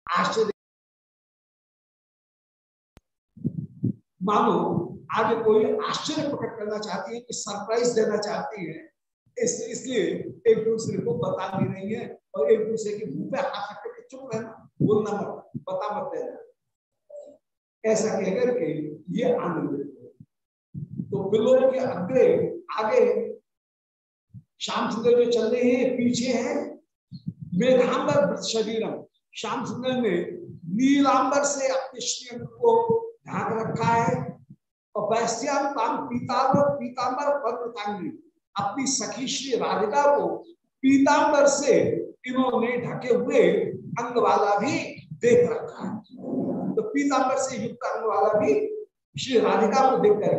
आश्चर्य मानो आगे कोई आश्चर्य प्रकट करना चाहती है कि सरप्राइज़ देना चाहती है इस, इसलिए एक दूसरे को बता भी रही है और एक दूसरे के मुँह पे हाथ रख करके चुप रहना बोलना मत बता मत देना ऐसा कहकर के ये आनंद तो बिलोर के अग्रे आगे श्याम सुंदर जो चल रहे हैं, पीछे है मेघांबर शरीरम। श्याम सुंदर ने नीलांबर से अपने श्रीअंग को ढाक रखा है और वैश्याम ताम पीताम्बर पीताम्बर पर्वतांगी अपनी सखी श्री राधिका को पीताम्बर से इन्होंने ढके हुए अंग वाला भी देख रखा है। तो पीताम्बर से युक्त अंग वाला भी श्री राधिका को देख कर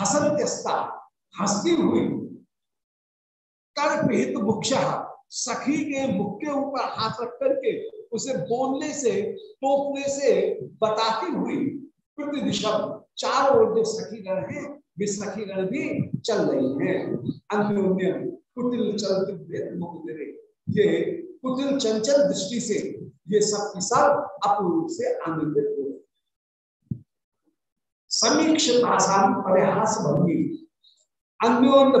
हसनत्यस्ता हंसती हुई। कर्पित मुख्य, सखी के मुख के ऊपर हाथ रख करके उसे बोलने से, टोकने से बताती हुई प्रति दिशा चारों ओर जो सखी गण है, वे सखी गण भी चल रही है। अन्योन्य कुटिल चलते ये कुटिल चंचल दृष्टि से, ये सब की सब अपूर्व से आनंदित हो समीक्ष आसान भंगी अन्योन्य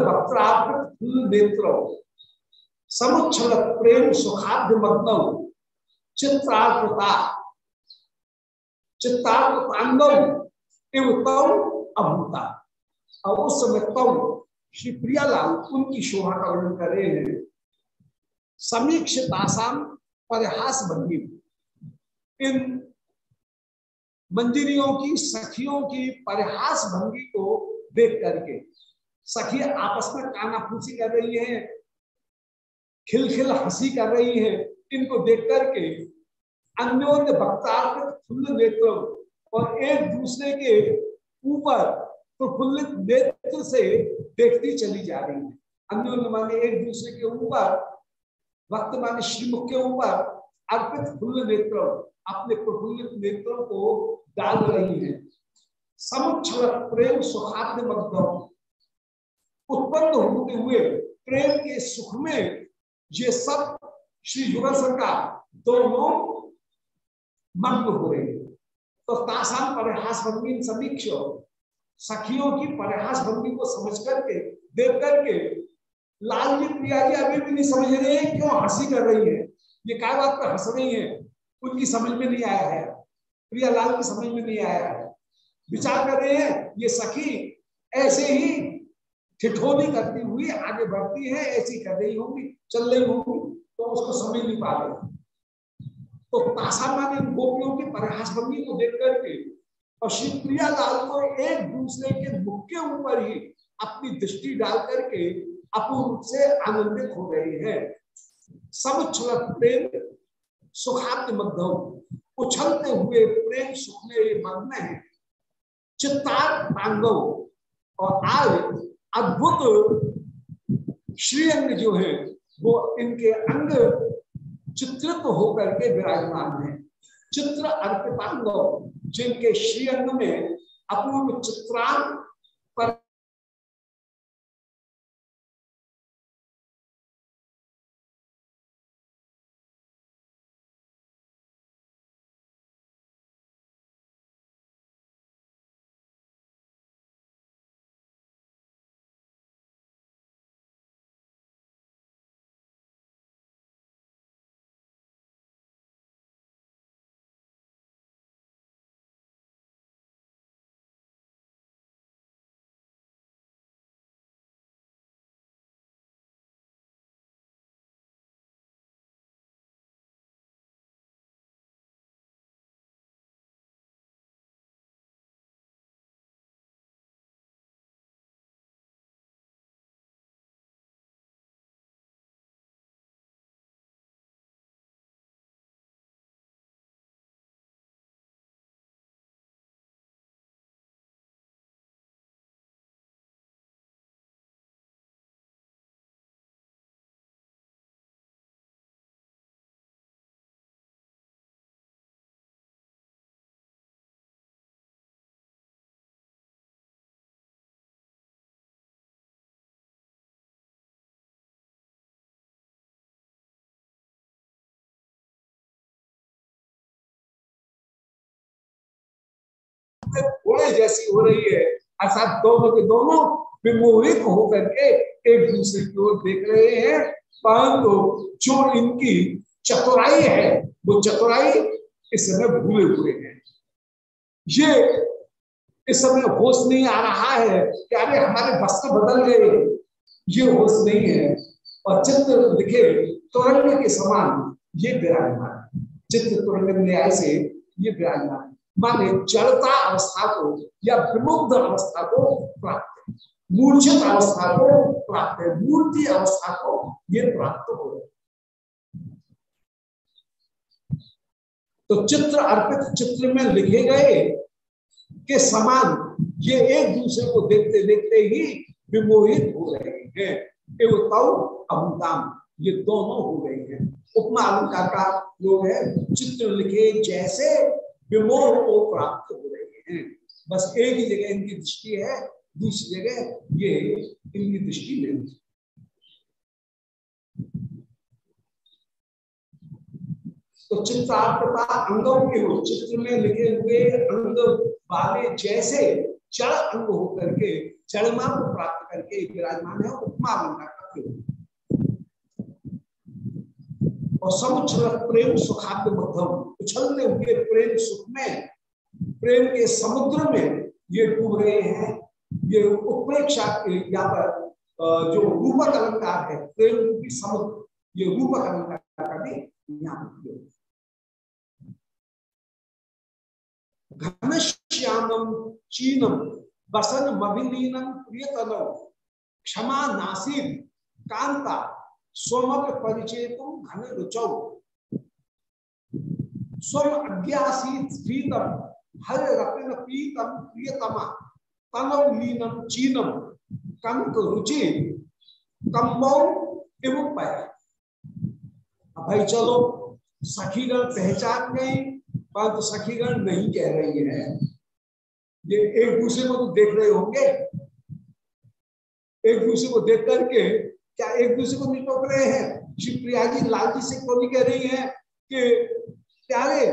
नेत्र समुच्छल प्रेम सुखाद्य मग्न उस समय तव श्री प्रियालाल उनकी शोभा का वर्णन कर रहे हैं। समीक्ष दासाम परिहास बंदी इन मंदिरियों की, सखियों की परिहास भंगी को देख करके सखी आपस में काना कानाफूसी कर रही है, खिलखिल हँसी कर रही है, इनको देख करके अन्योन्य भक्तार्थ फुल्ल नेत्र और एक दूसरे के ऊपर प्रफुल्लित तो नेत्र से देखती चली जा रही है। अन्योन्य माने एक दूसरे के ऊपर, भक्त माने श्रीमुख के ऊपर अर्पित फुल्ल नेत्र अपने प्रफुल्लित नेत्रों को डाल रही है। प्रेम सुखाद्य मग्न उत्पन्न होते हुए प्रेम के सुख में ये सब श्री युगल सरकार दोनों मग्न हो रहे हैं। तो तासाम परिहास भंगी समीक्ष सखियों की परिहास भंगी को समझ करके, देख करके लाल जी प्रिया जी अभी भी नहीं समझ रहे हैं क्यों हँसी कर रही है। ये क्या बात पर हंस रही है? उनकी समझ में नहीं आया है। प्रियालाल की समझ में नहीं आया है। विचार कर रहे हैं, ये सखी ऐसे ही ठिठोली करती हुई आगे बढ़ती है, ऐसी कर रही होंगी, चल रही होंगी तो उसको समझ नहीं पा रहे। तो तासामान्य गोपियों की परिहासभंगी को देख करके और श्री प्रियालाल को एक दूसरे के मुख के ऊपर ही अपनी दृष्टि डाल करके अपूर्व से आनंदित हो रहे हैं। सब प्रेम सुखात मध्यम उछलते हुए प्रेम सुख में मग्न है। चित्तार पांगव और आज अद्भुत श्रीअंग जो है, वो इनके अंग चित्रित होकर के विराजमान है। चित्र अर्पितांग, जिनके श्रीअंग में अपूर्व चित्रांग घोड़े जैसी हो रही है। अर्थात दोनों के दोनों विमोहित होकर के एक दूसरे की ओर देख रहे हैं। परंतु जो इनकी चतुराई है, वो चतुराई इस समय भूले हुए हैं। ये इस समय होश नहीं आ रहा है कि अरे हमारे वस्त्र बदल गए। ये होश नहीं है। और चित्र दिखे तुरंग के समान ये विराजमान चित्र तुरंग न्याय से ये विराजमान माने जड़ता अवस्था को या विमुग्ध अवस्था को प्राप्त मूर्छित अवस्था को प्राप्त है। मूर्ति अवस्था को ये प्राप्त हो तो चित्र अर्पित चित्र में लिखे गए के समान ये एक दूसरे को देखते देखते ही विमोहित हो रहे हैं। एवं अभूताम ये दोनों हो गए हैं। उपमा अलंकार का लोग है। चित्र लिखे जैसे विमोह को प्राप्त हो रहे हैं। बस एक ही जगह इनकी दृष्टि है, दूसरी जगह ये इनकी दृष्टि नहीं तो चित्रार्थता अंगों के हो, चित्र में लिखे हुए अंग वाले जैसे चढ़ अंग होकर के चढ़मा को प्राप्त करके विराजमान है, उपमा अलंकार और समुच्छल प्रेम सुखाद्य मध्यम उछलने हुए प्रेम सुख में, प्रेम के समुद्र में ये डूब रहे हैं। ये उत्प्रेक्षा यहाँ पर जो रूपक अलंकार है, प्रेम की समुद्र, ये रूपक अलंकार का भी यहाँ घनश्यामम चीनम बसन मभिलीनम प्रियतनम क्षमा नासिक कांता स्वमग्र परिचय तुम घन रुचौ। स्वम अज्ञासीत हर रपिन पीतम प्रियतमा। तनव लीनम चीनम कंक रुचि, कम्बौ एवं पाया। भाई चलो, सखीगण पहचान गई परंतु सखीगण नहीं कह रही है। ये एक दूसरे को तो देख रहे होंगे। एक दूसरे को देख करके क्या एक दूसरे को नहीं टोक रहे हैं? श्री प्रिया जी लाल जी से क्यों नहीं कह रही है कि, प्यारे,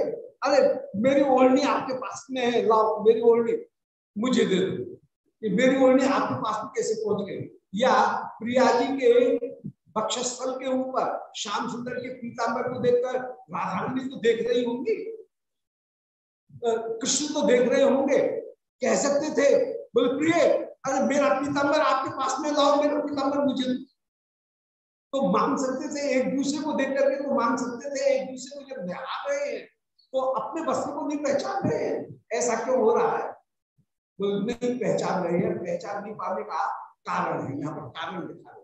अरे, मेरी ओढ़नी आपके पास में है, लाओ, मेरी ओढ़नी मुझे दे दो। मेरी ओढ़नी आपके पास में कैसे पहुँच गई? या प्रिया जी के बक्षस्थल के ऊपर, श्याम सुंदर के पीताम्बर को देखकर राधारणी तो देख रही होंगी? कृष्ण तो देख रहे होंगे। कह सकते थे, बोले, प्रिय, अरे मेरा पीताम्बर आपके पास में लाओ, मेरा पीताम्बर मुझे तो मांग सकते थे एक दूसरे को देख करके तो मांग सकते थे एक दूसरे को जब निहार रहे हैं तो अपने वस्त्र को नहीं पहचान रहे हैं। ऐसा क्यों हो रहा है? तो नहीं पहचान रहे हैं, पहचान नहीं पाने का कारण है। यहाँ पर कारण लिखा है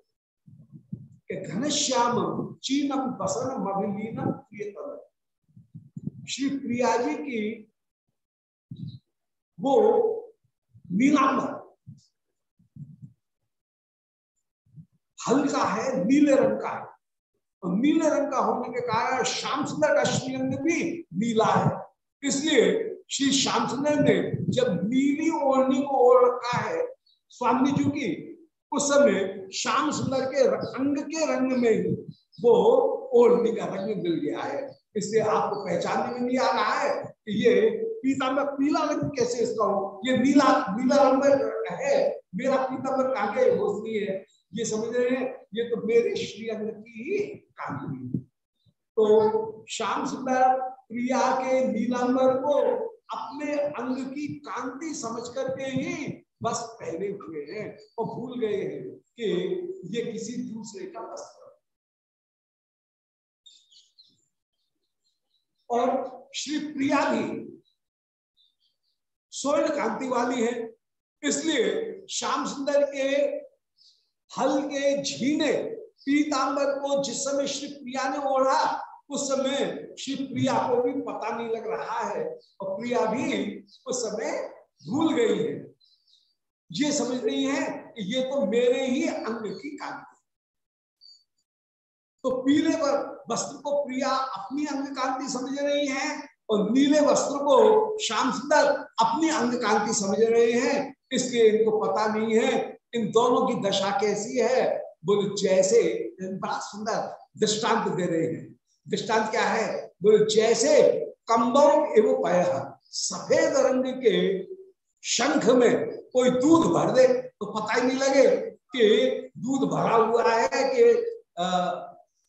घनश्याम चीनम बसनम अभिलीनम प्रियतम श्री प्रिया जी की वो नीलांबर हल्का है, नीले रंग का है। और नीले रंग का होने के कारण श्याम सुंदर का श्रीअंग भी नीला है। इसलिए श्री श्याम सुंदर ने जब नीली ओढ़नी को ओढ़ रखा है, स्वामी जी की, उस समय श्याम सुंदर के अंग के रंग में ही वो ओढ़नी का रंग मिल गया है। इसलिए आपको पहचानने में नहीं आ रहा है कि ये पीताम्बर पीला रंग कैसे इसका हो? ये नीला नीला रंग है। मेरा पीताम्बर कहा होश नहीं है। ये समझ रहे हैं? ये तो मेरे श्री अंग की कहानी तो श्याम सुंदर प्रिया के नीलांबर को अपने अंग की कांति समझ करके ही बस पहने हुए हैं और भूल गए हैं कि ये किसी दूसरे का वस्त्र। और श्री प्रिया भी स्वर्ण कांति वाली है, इसलिए श्याम सुंदर के हल के झीने पीताम्बर को जिस समय श्री प्रिया ने ओढ़ा, उस समय श्री प्रिया को भी पता नहीं लग रहा है और प्रिया भी उस समय भूल गई है। ये समझ रही है कि ये तो मेरे ही अंग की कांति तो पीले वस्त्र को प्रिया अपनी अंग कांति समझ रही है और नीले वस्त्र को श्याम सुंदर अपनी अंग कांति समझ रहे हैं। इसलिए इनको पता नहीं है इन दोनों की दशा कैसी है? बोले, जैसे बड़ा सुंदर दृष्टांत दे रहे हैं। दृष्टांत क्या है? बोले, जैसे कंबम एवं पय सफ़ेद रंग के शंख में कोई दूध भर दे तो पता ही नहीं लगे कि दूध भरा हुआ है कि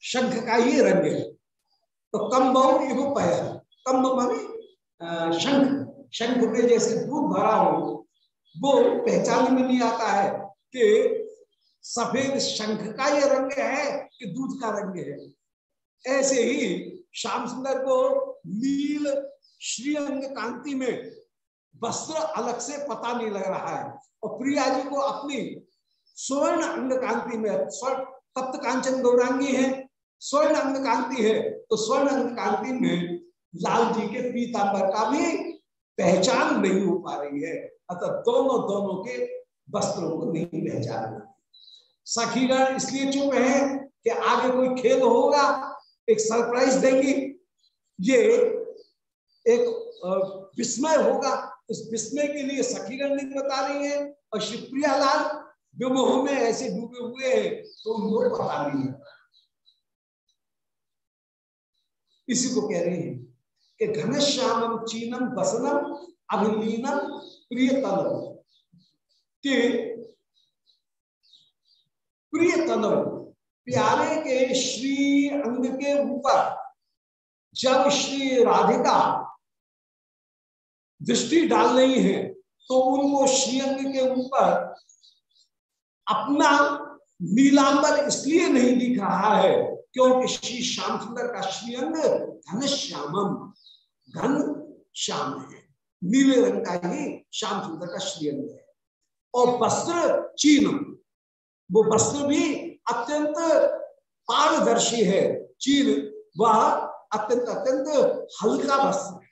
शंख का ही रंग है। तो कम्बम एवं पय कम्ब मानी शंख। शंख में जैसे दूध भरा हो, वो पहचान में नहीं आता है। कि सफ़ेद शंख का ये रंग है कि दूध का रंग है। ऐसे ही श्याम सुंदर को नील श्रीअंग कांति में वस्त्र अलग से पता नहीं लग रहा है। और प्रिया जी को अपनी स्वर्ण अंग कांति में स्वर्ण तप्त कांचन गौरांगी है, स्वर्ण अंग कांति है तो स्वर्ण अंग कांति में लाल जी के पीतांबर का भी पहचान नहीं हो पा रही है। अतः दोनों दोनों के वस्त्रों को नहीं पहचान सखीगण इसलिए चुप है कि आगे कोई खेल होगा, एक सरप्राइज़ देंगी। ये एक विस्मय होगा। उस विस्मय के लिए सखीगण नहीं बता रही है। और शिवप्रिया लाल विमोह में ऐसे डूबे हुए हैं तो उनको बता रही है। इसी को कह रहे हैं कि घनश्यामम चीनम बसनम अभिलीनम प्रियतनम के प्रियतनम प्यारे के श्री अंग के ऊपर, जब श्री राधिका दृष्टि डाल रही है तो उनको श्रीअंग के ऊपर अपना नीलांबर इसलिए नहीं दिख रहा है, क्योंकि श्री श्याम सुंदर का श्रीअंग घन श्यामम, घन श्याम है। नीले रंग का ही श्याम सुंदर का श्रीअंग है। और वस्त्र चीन। वो वस्त्र भी अत्यंत पारदर्शी है। चीन, वह अत्यंत अत्यंत हल्का वस्त्र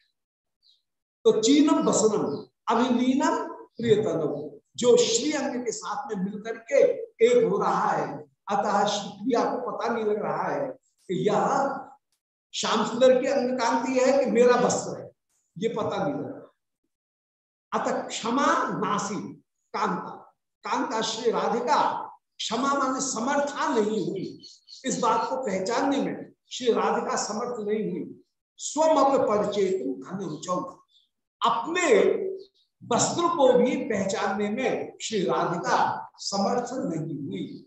तो चीनम बसनम अभिलीनम प्रियतनम, जो श्री अंग के साथ में मिलकर के एक हो रहा है। अतः प्रिया को पता नहीं लग रहा है कि यह श्याम सुंदर की अंग कांति है कि मेरा वस्त्र है। ये पता नहीं लग रहा। अतः क्षमा नासी कांता कांता श्री राधिका, क्षमा माने समर्था नहीं हुई। इस बात को पहचानने में श्री राधिका समर्थ नहीं हुई। स्वम परिचय घन रुचौ अपने वस्त्र को भी पहचानने में श्री राधिका समर्थ नहीं हुई।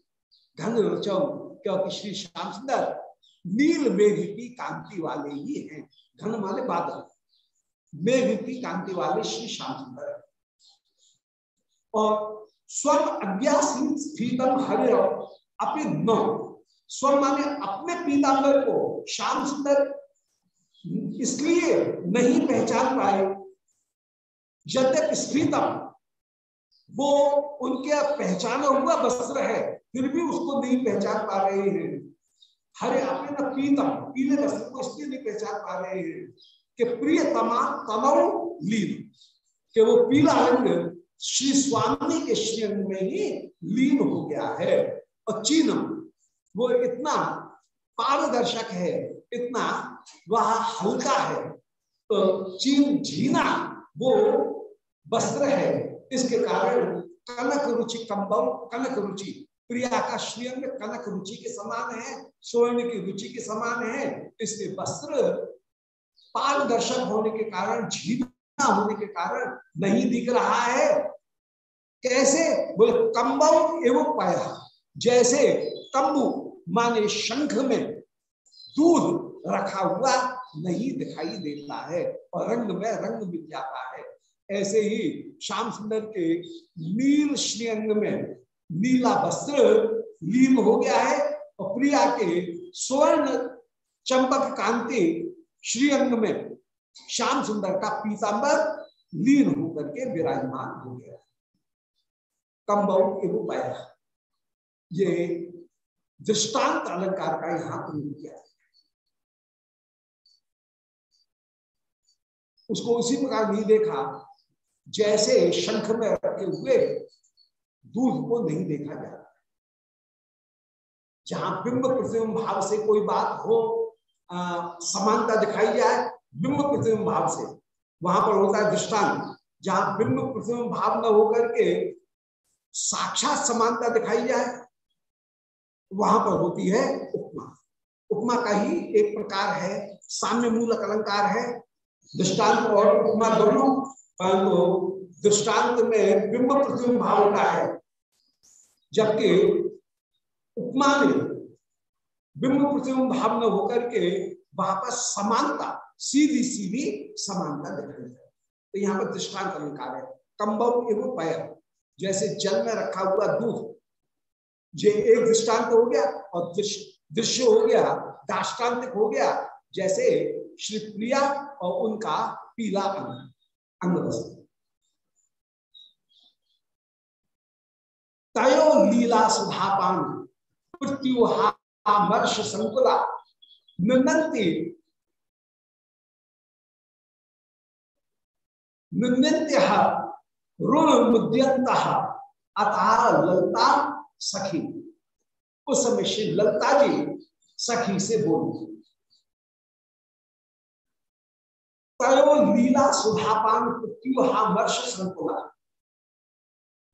घन रुचौ क्योंकि श्री श्याम सुंदर नील मेघ की कांति वाले ही हैं। घन माने बादल। मेघ की कांति वाले श्री श्याम सुंदर। और स्वर्ग अज्ञासीतम हरे अपने न स्वर माने अपने पीताम्बर को श्याम सुंदर, इसलिए नहीं पहचान पाए। यद्यप स्फीतम वो उनके पहचाना हुआ वस्त्र है, फिर भी उसको नहीं पहचान पा रहे हैं। हरे अपने न पीतम, पीले वस्त्र को इसलिए नहीं पहचान पा रहे हैं कि प्रिय तमाम तनव लीन, कि वो पीला रंग श्री स्वामी के श्रीअंग में ही लीन हो गया है। और चीनम वो इतना पारदर्शक है, इतना वह हल्का है। तो चीन झीना, वो वस्त्र है। इसके कारण कनक रुचि कंबम कनक रुचि, प्रिया का श्रीअंग कनक रुचि के समान है स्वर्ण की रुचि के समान है। इसलिए वस्त्र पारदर्शक होने के कारण झीना होने के कारण नहीं दिख रहा है। कैसे? बोले कम्बम एवं पाया। जैसे तंबू माने शंख में दूध रखा हुआ नहीं दिखाई देता है, और रंग में रंग मिल जाता है। ऐसे ही श्याम सुंदर के नील श्रीअंग में नीला वस्त्र लीन हो गया है, और प्रिया के स्वर्ण चंपक कांति श्रीअंग में श्याम सुंदर का पीताम्बर लीन होकर के विराजमान हो गया। कम्बौ एवं पाया ये दृष्टांत अलंकार का यहाँ प्रयोग किया उसको उसी प्रकार नहीं देखा, जैसे शंख में रखे हुए दूध को नहीं देखा जाता। जहाँ बिंब प्रतिबिंब भाव से कोई बात हो समानता दिखाई जाए बिंब प्रतिबिंब भाव से। वहाँ पर होता है दृष्टांत, जहाँ बिंब प्रतिबिंब भाव न होकर के साक्षात समानता दिखाई जाए, वहाँ पर होती है उपमा। उपमा का ही एक प्रकार है, साम्य मूलक अलंकार है, दृष्टांत और उपमा दोनों, परंतु दृष्टांत में बिंब प्रतिबिंब भाव होता है, जबकि उपमा में बिंब प्रतिबिंब भाव न होकर के वहाँ पर समानता सीधी सीधी समानता दिखाई जाए तो यहाँ पर दृष्टांत अलंकार है। कंबम एवं पय जैसे जल में रखा हुआ दूध, ये एक दृष्टांत हो गया और दृश्य हो गया दाष्टान्तिक हो गया, जैसे श्री प्रिया और उनका पीला अंग अंग तयो लीला सुधापान मृत्युहामर्ष संकुला, निंदती ऋण ललता सखी, उस समय श्री ललता जी सखी से बोली। तयो लीला सुधापान संकुला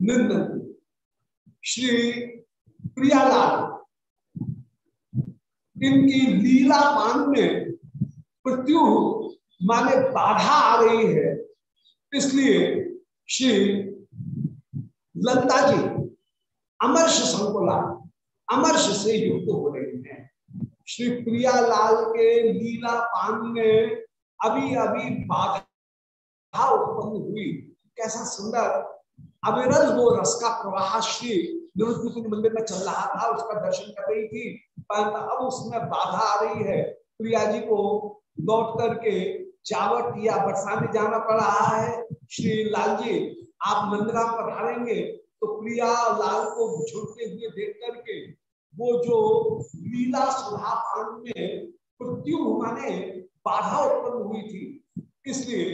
निंदती श्री प्रियालाल, इनकी लीला पान में मृत्यु माने बाधा आ रही है। इसलिए श्री ललता जी अमर्ष संकुला, अमर्ष से युक्त हो रही है। श्री प्रियालाल के लीला पान में अभी अभी बाधा उत्पन्न हुई। कैसा सुंदर अविरल वो रस का प्रवाह श्री निवृत्ति मंदिर में चल रहा था, उसका दर्शन कर रही थी पर अब उसमें बाधा आ रही है। प्रिया जी को लौट करके चावट या बरसाने जाना पड़ रहा है। श्री लाल जी, आप नंदगाम पधारेंगे तो प्रिया लाल को झुड़ते हुए देख करके वो जो लीला सुधा में मृत्यु माने बाधा उत्पन्न हुई थी, इसलिए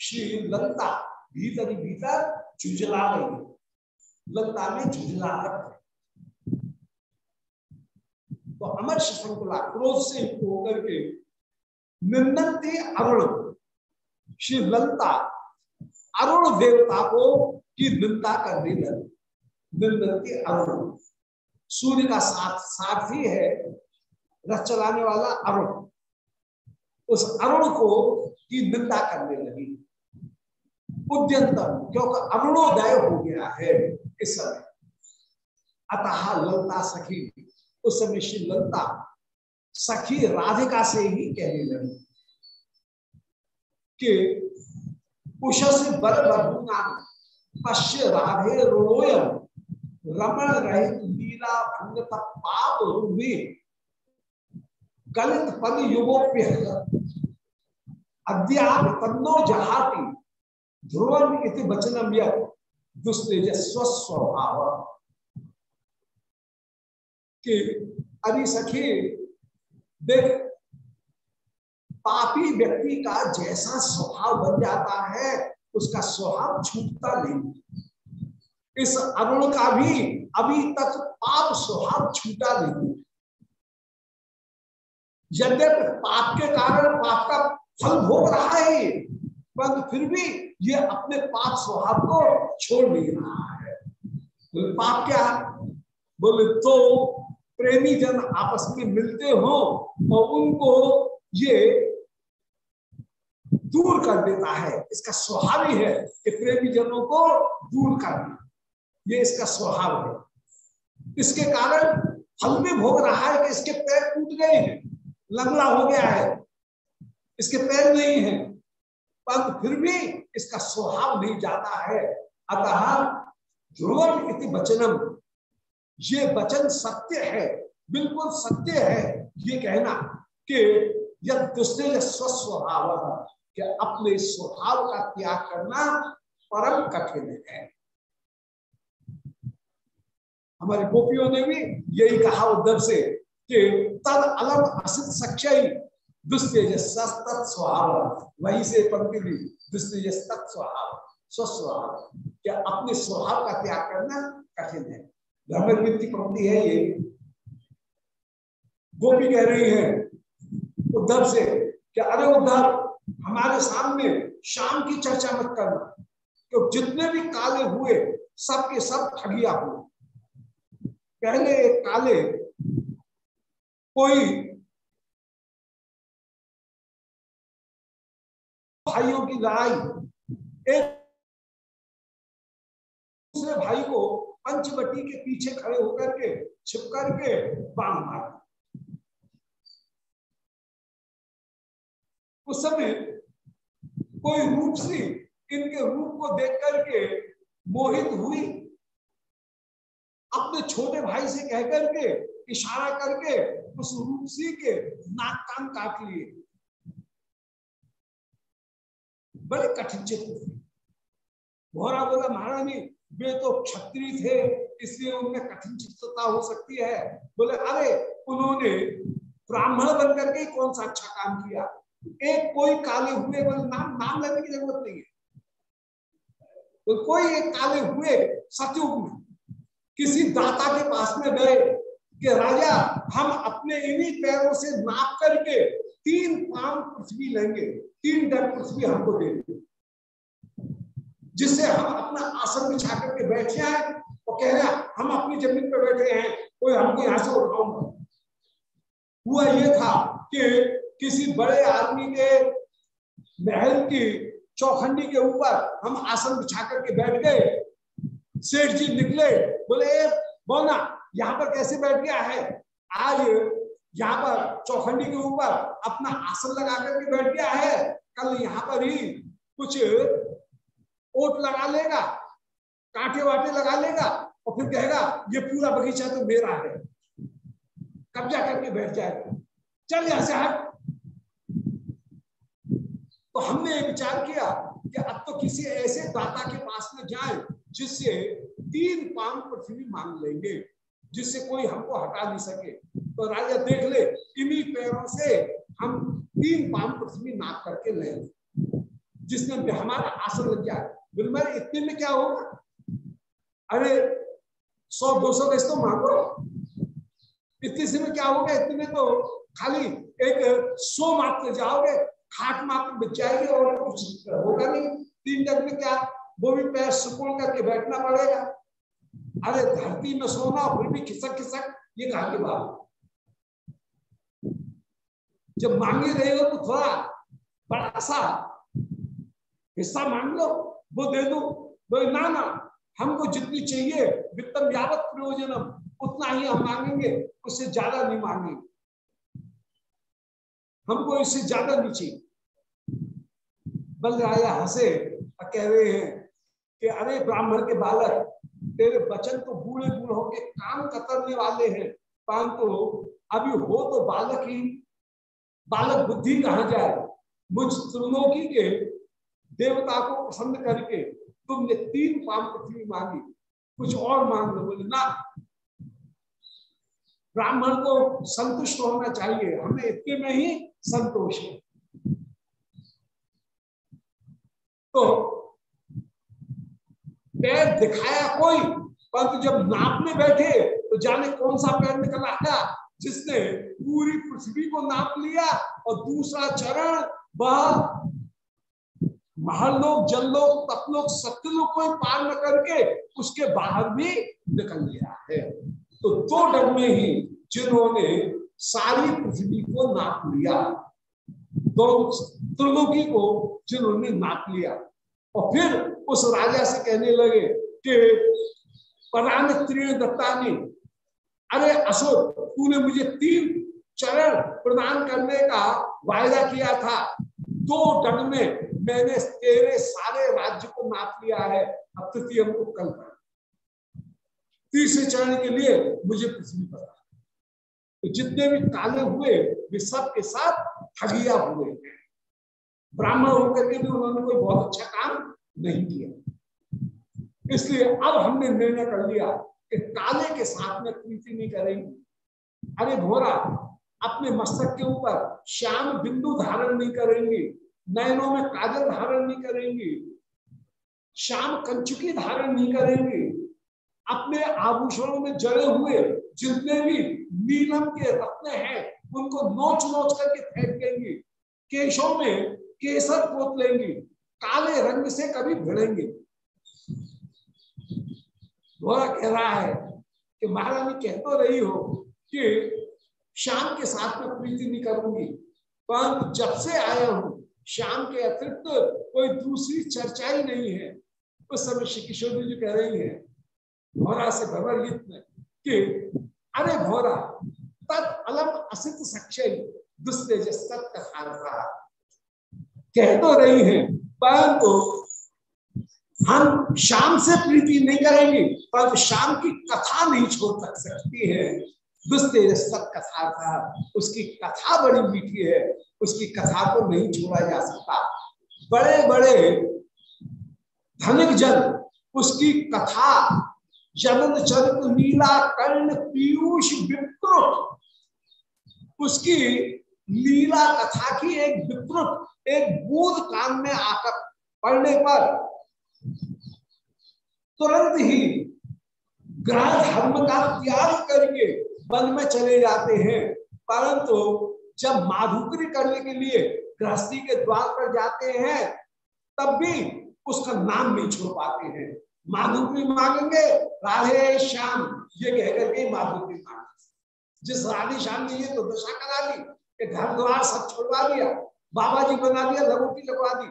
श्री ललता भीतर ही भीतर झुझला गई ललता में झुझलाहट तो अमर शंकुला क्रोध से होकर के निंदनते अरुण। श्री ललता, अरुण देवता को की निंदा करने लगी। निंदनते अरुण। सूर्य का साथ, साथी है रथ चलाने वाला अरुण। उस अरुण को की निंदा करने लगी। उद्यंतम क्योंकि अरुणोदय हो गया है इस समय। अतः ललता सखी, उस समय श्री ललता सखी राधिका से ही कहने लगी कि उषस बर बधुना पश्य राधे रोयम रमण रहित लीला भंग पाप रूपी गलित पद युगोप्य अद्याप तन्नो जहाती, ध्रुवन इति वचनम यह दुस्तेज स्वस्वभाव। कि अरे सखी देख, पापी व्यक्ति का जैसा स्वभाव बन जाता है, उसका स्वभाव छूटता नहीं। इस अरुण का भी अभी तक पाप स्वभाव छूटा नहीं। यद्यप पाप के कारण पाप का फल भोग रहा है परंतु फिर भी ये अपने पाप स्वभाव को छोड़ नहीं रहा है। बोले, पाप क्या? बोले तो प्रेमी जन आपस में मिलते हो और उनको ये दूर कर देता है। इसका स्वभाव ही है कि प्रेमी जनों को दूर करना। ये इसका स्वभाव है। इसके कारण फल भी भोग रहा है कि इसके पैर टूट गए हैं लंगला हो गया है। इसके पैर नहीं है, पर फिर भी इसका स्वभाव नहीं जाता है। अतः ध्रुवम इति वचनम। ये वचन सत्य है, बिल्कुल सत्य है, ये कहना कि यह दुष्ट स्वस्वभाव कि अपने स्वभाव का त्याग करना परम कठिन है। हमारे गोपियों ने भी यही कहा उद्धव से कि तद अलग असित सच्चाई दुस्तेजस स्वभाव वहीं से पंक्ति भी दुस्तेजस तत्स्वभाव स्वस्वभाव क्या अपने स्वभाव का त्याग करना कठिन है। पंक्ति है ये। गोपी कह रही है उद्धव से कि अरे उद्धव हमारे सामने शाम की चर्चा मत करना क्योंकि जितने भी काले हुए, सब के सब ठगिया हुए। पहले एक काले, कोई भाइयों की लड़ाई, एक दूसरे भाई को पंचवटी के पीछे खड़े होकर के, छिप करके बाँध मार उस समय कोई रूप से इनके रूप को देख करके मोहित हुई। अपने छोटे भाई से कह करके, इशारा करके उस रूप रूपसी के नाक कान काट लिए। बड़े कठिन चित्र थे। भोरा बोला, महारानी वे तो क्षत्रिय थे, इसलिए उनमें कठिन चित्तता हो सकती है। बोले, अरे, उन्होंने ब्राह्मण बनकर के कौन सा अच्छा काम किया? एक कोई काले हुए बोले, नाम नाम लेने की ज़रूरत नहीं है। तो कोई एक काले हुए सतयुग में किसी दाता के पास में गए कि, राजा, हम अपने इन्हीं पैरों से नाप करके तीन पाम पृथ्वी लेंगे, तीन डर पृथ्वी हमको दे देंगे जिससे हम अपना आसन बिछा करके बैठे हैं और कह रहे हम अपनी ज़मीन पर बैठे हैं, कोई हमको यहाँ से उठाऊँगा हुआ ये था कि किसी बड़े आदमी के महल की चौखंडी के ऊपर हम आसन बिछा करके बैठ गए। सेठ जी निकले, बोले बोना यहाँ पर कैसे बैठ गया है? आज यहाँ पर चौखंडी के ऊपर अपना आसन लगा करके बैठ गया है। कल यहाँ पर ही कुछ ओट लगा लेगा, कांटे वाटे लगा लेगा और फिर कहेगा, ये पूरा बगीचा तो मेरा है। कब्जा करके बैठ जाएगा चल यहाँ से हट। तो हमने विचार किया कि अब तो किसी ऐसे दाता के पास में जाए जिससे तीन पांग पृथ्वी मांग लेंगे, जिससे कोई हमको हटा नहीं सके। तो राजा देख ले, इन्हीं पैरों से हम तीन पांग पृथ्वी नाप करके ले जिसने हमारा आसन लग जाए। बिलमर इतने में क्या होगा अरे सौ दो सौ गज तो मांगो इतने से में क्या होगा इतने में तो खाली एक सो मात्र जाओगे खाट मात्र बच जाएगी और कुछ होगा नहीं तीन जग में क्या वो भी पैर सुकुड़ करके बैठना पड़ेगा अरे धरती में सोना फिर भी खिसक खिसक ये कहा की बात जब मांगे रहेगा तो थोड़ा बड़ा सा हिस्सा मांग लो वो दे दो। ना ना हमको जितनी चाहिए, वित्तम यावत प्रयोजनम, उतना ही हम मांगेंगे, उससे ज़्यादा नहीं मांगेंगे। हमको इससे ज़्यादा नहीं चाहिए। बल राजा हंसे कह रहे हैं कि, अरे ब्राह्मण के बालक, तेरे वचन तो बूढ़े बूढ़ होके काम कतरने वाले हैं। परंतु तो अभी हो तो बालक ही, बालक बुद्धि कहा जाए? मुझ त्रिलोकी के देवता को पसंद करके तुमने तीन पाम पृथ्वी मांगी। कुछ और मांग लो, बोले, ना, ब्राह्मण को संतुष्ट होना चाहिए। हमें इतने में ही संतोष है। तो पैर दिखाया कोई, परंतु जब नाप में बैठे तो जाने कौन सा पैर निकल आया जिसने पूरी पृथ्वी को नाप लिया और दूसरा चरण वह महालोक जललोक तपलोक सत्यलोक को पार न करके उसके बाहर भी निकल गया है। तो दो डग में ही जिन्होंने सारी पृथ्वी को नाप लिया दो त्रिलोकी को जिन्होंने नाप लिया। और फिर उस राजा से कहने लगे कि त्रीण दत्तानी, अरे अशोक, तूने मुझे तीन चरण प्रदान करने का वायदा किया था। दो डग में मैंने तेरे सारे राज्य को नाप लिया है। अब तृतीय कल तीसरे चरण के लिए मुझे पृथ्वी पता तो जितने भी काले हुए, वे सब के साथ ठगिया हुए हैं। ब्राह्मण होकर के भी उन्होंने कोई बहुत अच्छा काम नहीं किया। इसलिए अब हमने निर्णय कर लिया कि काले के साथ में प्रीति नहीं करेंगे। अरे घोरा अपने मस्तक के ऊपर श्याम बिंदु धारण नहीं करेंगे। नयनों में काजल धारण नहीं करेंगे। श्याम कंचुकी धारण नहीं करेंगे। अपने आभूषणों में जड़े हुए जितने भी नीलम के रत्न हैं, उनको नोच नोच करके फेंक देंगे। केशों में केसर पोत लेंगे। काले रंग से कभी भिड़ेंगे। दोहरा कह रहा है कि महारानी कह तो रही हो कि शाम के साथ में प्रीति नहीं करूँगी, परंतु जब से आया हूँ शाम के अतिरिक्त तो कोई दूसरी चर्चा ही नहीं है। उस समय श्री किशोर जी कह रही है, भौरा से भरवरित में कि, अरे भौरा, तत् अलम असित सक्षय, दुस्तेज कह तो रही है, परंतु हम शाम से प्रीति नहीं करेंगे पर शाम की कथा नहीं छोड़ सकती है। दुस्तेजस्त कथा था उसकी कथा बड़ी मीठी है। उसकी कथा को नहीं छोड़ा जा सकता। बड़े बड़े धनिक जन उसकी कथा जनन चरित नीला कर्ण पीयूष विप्रुत, उसकी लीला कथा की एक विकृत एक बूद कान में आकर पढ़ने पर तुरंत ही ग्रह धर्म का त्याग करके वन में चले जाते हैं। परंतु जब माधुकरी करने के लिए गृहस्थी के द्वार पर जाते हैं, तब भी उसका नाम नहीं छोड़ पाते हैं। माधुकरी मांगेंगे, राधे श्याम, ये कह करके माधुकरी मांगे जिस राधे श्याम ने ये तो दशा करा दी कि घर द्वार सब छोड़वा दिया बाबा जी बना दिया लगोटी लगवा दी,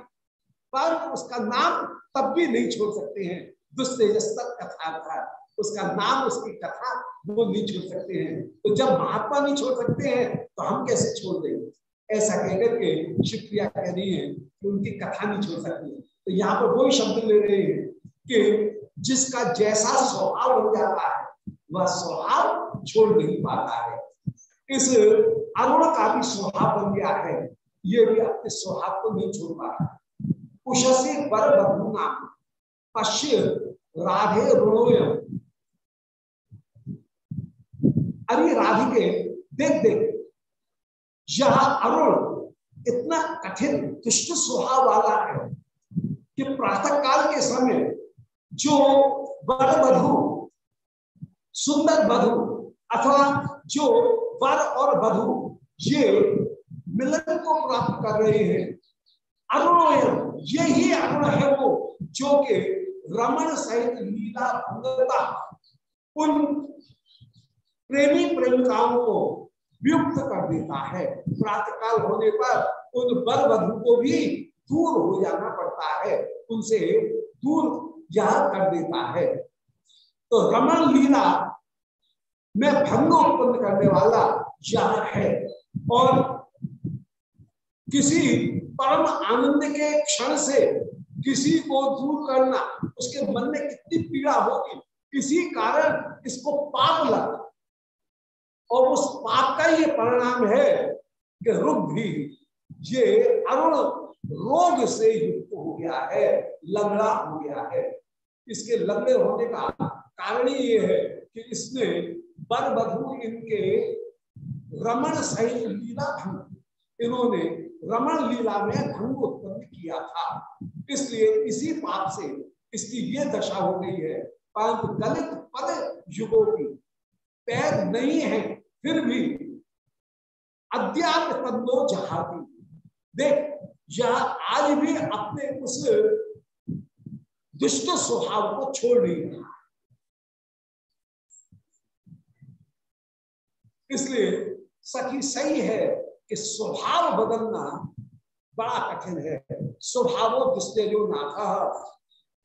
पर उसका नाम तब भी नहीं छोड़ सकते हैं। दुस्तेजस कथा था उसका नाम उसकी कथा वो नहीं छोड़ सकते हैं। तो जब महात्मा नहीं छोड़ सकते हैं तो हम कैसे छोड़ देंगे? ऐसा कहकर के शुक्रिया कह रही है कि उनकी कथा नहीं छोड़ सकती तो यहाँ पर वही शब्द ले रहे हैं कि जिसका जैसा स्वभाव हो जाता है, वह स्वभाव छोड़ नहीं पाता है। इस अरुण का भी स्वभाव बन गया है। ये भी अपने स्वभाव को नहीं छोड़ पा रहा। उषसी बर बधुना पश्य राधे ऋणोयम। अरे राधिके, देख देख। यह अरुण इतना कठिन, दुष्ट स्वभाव वाला है कि प्रातः काल के समय जो वर वधु, सुंदर वधु, अथवा जो वर और वधु, ये मिलन को प्राप्त कर रहे हैं। अरुण यही अरुण है वो, जो कि रमन सहित लीला उन प्रेमी प्रेमिकाओं को वियुक्त कर देता है। प्रातकाल होने पर उन वर वधु को भी दूर हो जाना पड़ता है। उनसे दूर यह कर देता है। तो रमन लीला में भंग उत्पन्न करने वाला यह है और किसी परम आनंद के क्षण से किसी को दूर करना, उसके मन में कितनी पीड़ा होगी, किसी कारण इसको पाप लगा और उस पाप का ये परिणाम है कि रुक भी ये अरुण रोग से युक्त हो गया है, लंगड़ा हो गया है। इसके लंगड़े होने का कारण ये है कि इसने बर बधु इनके रमण सहित लीला भंग इन्होंने रमण लीला में भंग उत्पन्न किया था। इसलिए इसी पाप से इसकी ये दशा हो गई है। परंतु गलित पद युगों की पैर नहीं है। फिर भी अध्यात्म तंदो जहाती देख, यह आज भी अपने उस दुष्ट स्वभाव को छोड़ नहीं रहा इसलिए सखी, सही है कि स्वभाव बदलना बड़ा कठिन है। स्वभावो दुष्टे जो नाथा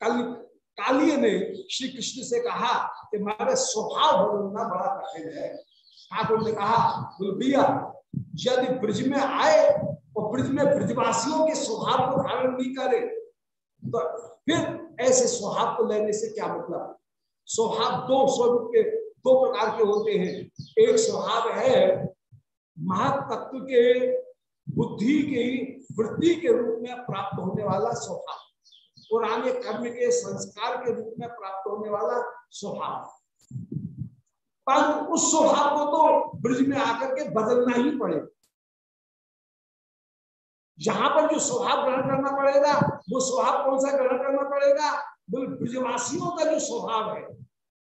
कल, कालिय ने श्री कृष्ण से कहा कि मेरे स्वभाव बदलना बड़ा कठिन है। ठाकुर ने कहा भैया यदि ब्रिज में आए और ब्रिज में ब्रिजवासियों के स्वभाव को धारण नहीं करे तो फिर ऐसे स्वभाव को लेने से क्या मतलब? स्वभाव दो स्वरूप के, दो प्रकार के होते हैं। एक स्वभाव है महातत्व के, बुद्धि की वृद्धि के रूप में प्राप्त होने वाला स्वभाव। पुराने कर्म के संस्कार के रूप में प्राप्त होने वाला स्वभाव। पर उस स्वभाव को तो ब्रिज में आकर के बदलना ही पड़ेगा। यहाँ पर जो स्वभाव ग्रहण करना पड़ेगा, वो स्वभाव कौन सा ग्रहण करना पड़ेगा? बोले, ब्रजवासियों का जो स्वभाव है,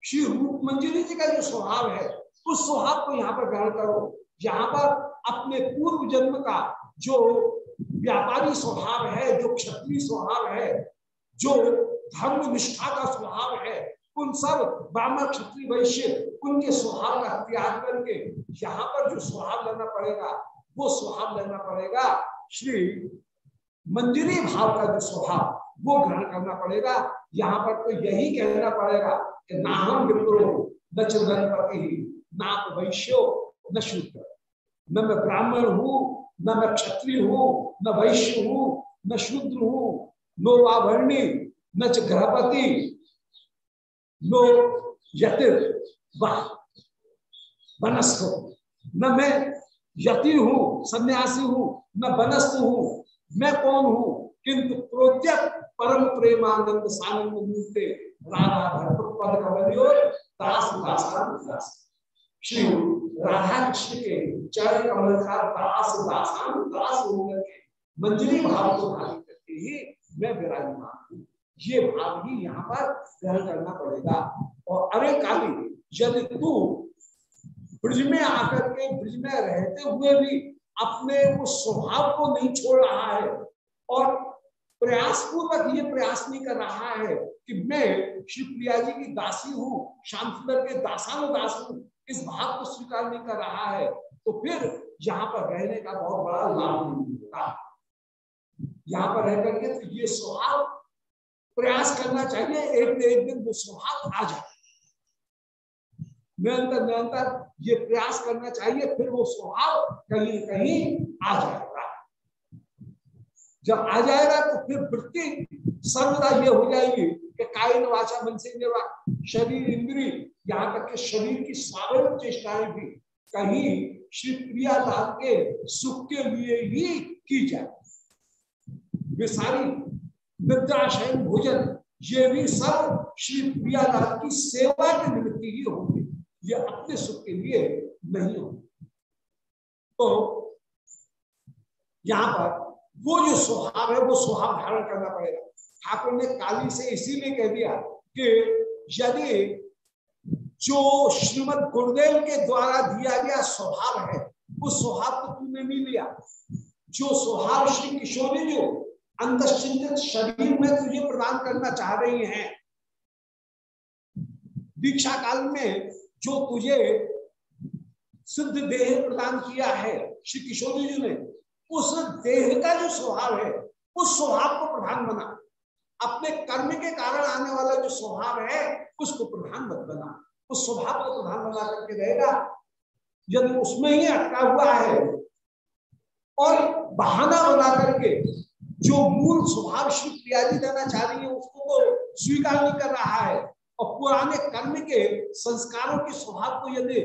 श्री रूप मंजरी जी का जो स्वभाव है, उस स्वभाव को यहाँ पर ग्रहण करो। यहाँ पर अपने पूर्व जन्म का जो व्यापारी स्वभाव है, जो क्षत्रिय स्वभाव है, जो धर्म निष्ठा का स्वभाव है, उन सब ब्राह्मण क्षत्रिय वैश्य उनके स्वभाव का त्याग करके यहाँ पर जो स्वभाव लेना पड़ेगा, वो स्वभाव लेना पड़ेगा श्री मंजरी भाव का जो स्वभाव, वो ग्रहण करना पड़ेगा। यहाँ पर तो यही कहना पड़ेगा कि ना हम विप्रो न चुगनपति ना वैश्यो न शूद्र। न मैं ब्राह्मण हूँ, न मैं क्षत्रिय हूँ, न वैश्य हूँ, न शूद्र हूँ, नो वावर्णी न ग्रहपति नो यतिर वनस्थ न मैं यति हूँ, सन्यासी हूँ, न बनस्थ हूँ, मैं कौन हूँ? किंतु प्रोद्यत परम प्रेमानंद सानंद मूर्ते राधा भरत पद कमलियोर दास दास। श्री राधा कृष्ण के चरण कमल का दास दासान दास होकर के मंजरी भाव को धारण करके ही मैं विराजमान हूँ। ये भाव ही यहाँ पर ग्रहण करना पड़ेगा। और अरे काली यदि तू। ब्रज में आकर के ब्रज में रहते हुए भी अपने उस स्वभाव को नहीं छोड़ रहा है और प्रयास पूर्वक ये प्रयास नहीं कर रहा है कि मैं श्री प्रिया जी की दासी हूँ श्याम सुंदर के दासानुदास हूँ, इस भाव को स्वीकार नहीं कर रहा है तो फिर यहाँ पर रहने का बहुत बड़ा लाभ नहीं मिलेगा यहाँ पर रह करके तो ये स्वभाव प्रयास करना चाहिए, एक एक दिन वो स्वभाव आ जाए निरंतर निरंतर ये प्रयास करना चाहिए, फिर वो स्वभाव कहीं कहीं आ जाएगा। जब आ जाएगा तो फिर वृत्ति सर्वदा ये हो जाएगी कि कायन वाचा मन से शरीर इंद्री, यहाँ तक के शरीर की सारे चेष्टाएँ भी कहीं श्री प्रियालाल के सुख के लिए ही की जाए। वे सारी निद्राशयन भोजन, ये भी सब श्री प्रियालाल की सेवा के निमित्त ही होंगे। ये अपने सुख के लिए नहीं हो तो यहाँ पर वो जो स्वभाव है, वो स्वभाव धारण करना पड़ेगा। ठाकुर ने काली से इसीलिए कह दिया कि यदि जो श्रीमद गुरुदेव के द्वारा दिया गया स्वभाव है उस स्वभाव को तूने नहीं लिया। जो स्वभाव श्री किशोरी जो अंतश्चिंतित शरीर में तुझे प्रदान करना चाह रही हैं दीक्षा काल में जो तुझे सिद्ध देह प्रदान किया है, श्री किशोरी जी ने, उस देह का जो स्वभाव है, उस स्वभाव को प्रधान बना। अपने कर्म के कारण आने वाला जो स्वभाव है, उसको प्रधान मत बना। उस स्वभाव को प्रधान बना करके रहेगा। यदि उसमें ही अटका हुआ है, और बहाना बना करके जो मूल स्वभाव श्री प्रिया जी देना चाह रही है, उसको तो स्वीकार नहीं कर रहा है और पुराने कर्म के संस्कारों के स्वभाव को यदि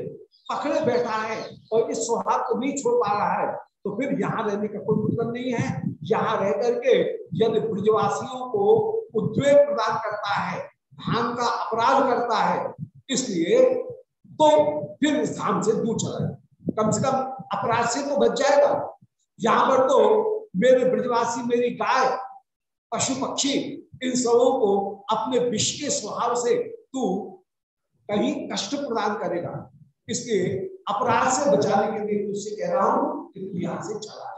पकड़े बैठा है और इस स्वभाव को नहीं छोड़ पा रहा है तो फिर यहाँ रहने का कोई मतलब नहीं है। यहाँ रह करके यदि ब्रजवासियों को उद्वेग प्रदान करता है धाम का अपराध करता है, इसलिए तो फिर इस धाम से दूर चला। कम से कम अपराध से तो बच जाएगा। यहाँ पर तो मेरे ब्रजवासी, मेरी गाय पशु पक्षी इन सबों को अपने विष के स्वभाव से तू कहीं कष्ट प्रदान करेगा। इसलिए अपराध से बचाने के लिए तुझसे कह रहा हूँ कि तू यहाँ से चला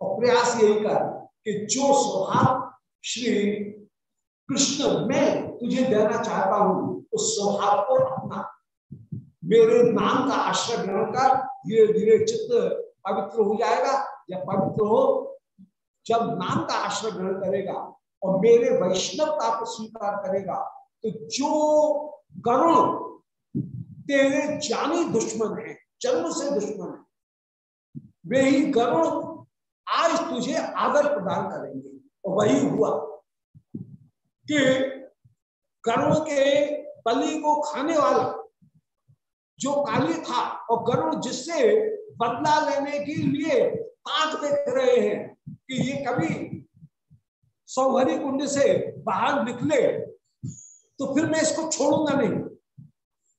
और प्रयास यही कर कि जो स्वभाव श्री कृष्ण, मैं तुझे देना चाहता हूँ, उस स्वभाव को अपना। मेरे नाम का आश्रय ग्रहण कर धीरे धीरे चित्त पवित्र हो जाएगा। जब पवित्र हो जब नाम का आश्रय ग्रहण करेगा और मेरे वैष्णवता को स्वीकार करेगा तो जो गरुण तेरे जानी दुश्मन है, जन्म से दुश्मन है, वे ही गरुण आज तुझे आदर प्रदान करेंगे। और वही हुआ कि गरुण के बलि को खाने वाला जो काली था और गरुण जिससे बदला लेने के लिए ताक देख रहे हैं कि ये कभी सौहरी कुंड से बाहर निकले तो फिर मैं इसको छोड़ूँगा नहीं।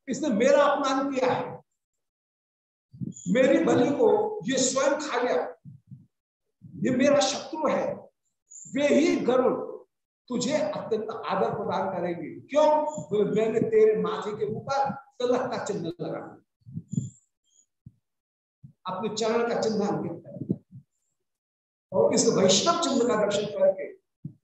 इसने मेरा अपमान किया है। मेरी बलि को ये स्वयं खा गया। ये मेरा शत्रु है। वे ही गरुड़ तुझे अत्यंत आदर प्रदान करेंगे। क्यों? तो मैंने तेरे माथे के ऊपर तिलक का चिन्ह लगा अपने चरण का चिन्ह अंकित कर। और इस वैष्णव चंद्र का दर्शन करके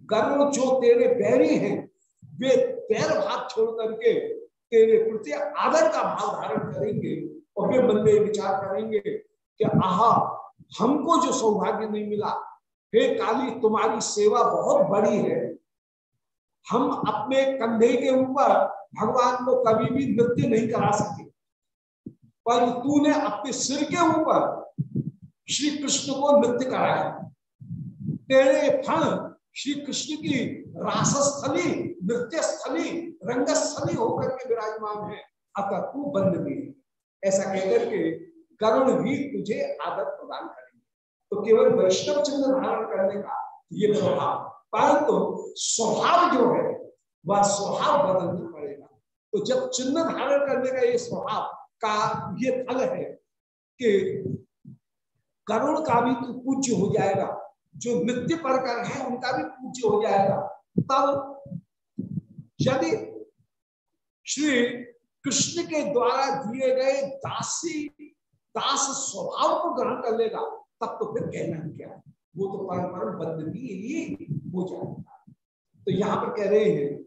गरुड़ जो तेरे बैरी हैं, वे पैर भाग छोड़ करके तेरे प्रति आदर का भाव धारण करेंगे और वे मन में विचार करेंगे कि आहा, हमको जो सौभाग्य नहीं मिला। हे काली, तुम्हारी सेवा बहुत बड़ी है। हम अपने कंधे के ऊपर भगवान को कभी भी नृत्य नहीं करा सके। पर तूने अपने सिर के ऊपर श्री कृष्ण को नृत्य कराया। तेरे फल श्री कृष्ण की रासस्थली नृत्य स्थली रंगस्थली होकर के विराजमान है। अतः तू बंद भी। ऐसा कहकर के करुण भी तुझे आदत प्रदान करेंगे। तो केवल वैष्णव चिन्ह धारण करने का ये प्रभाव परंतु तो स्वभाव जो है, वह स्वभाव बदलना पड़ेगा। तो जब चिन्ह धारण करने का ये स्वभाव का ये फल है कि करुण का भी तू पूज्य हो जाएगा जो नित्य परकर है, उनका भी पूज्य हो जाएगा। तब यदि श्री कृष्ण के द्वारा दिए गए दासी, दास स्वभाव को ग्रहण कर लेगा, तब तो फिर कहना क्या वो तो परम परम बंदगी ही हो जाएगा। तो यहाँ पर कह रहे हैं,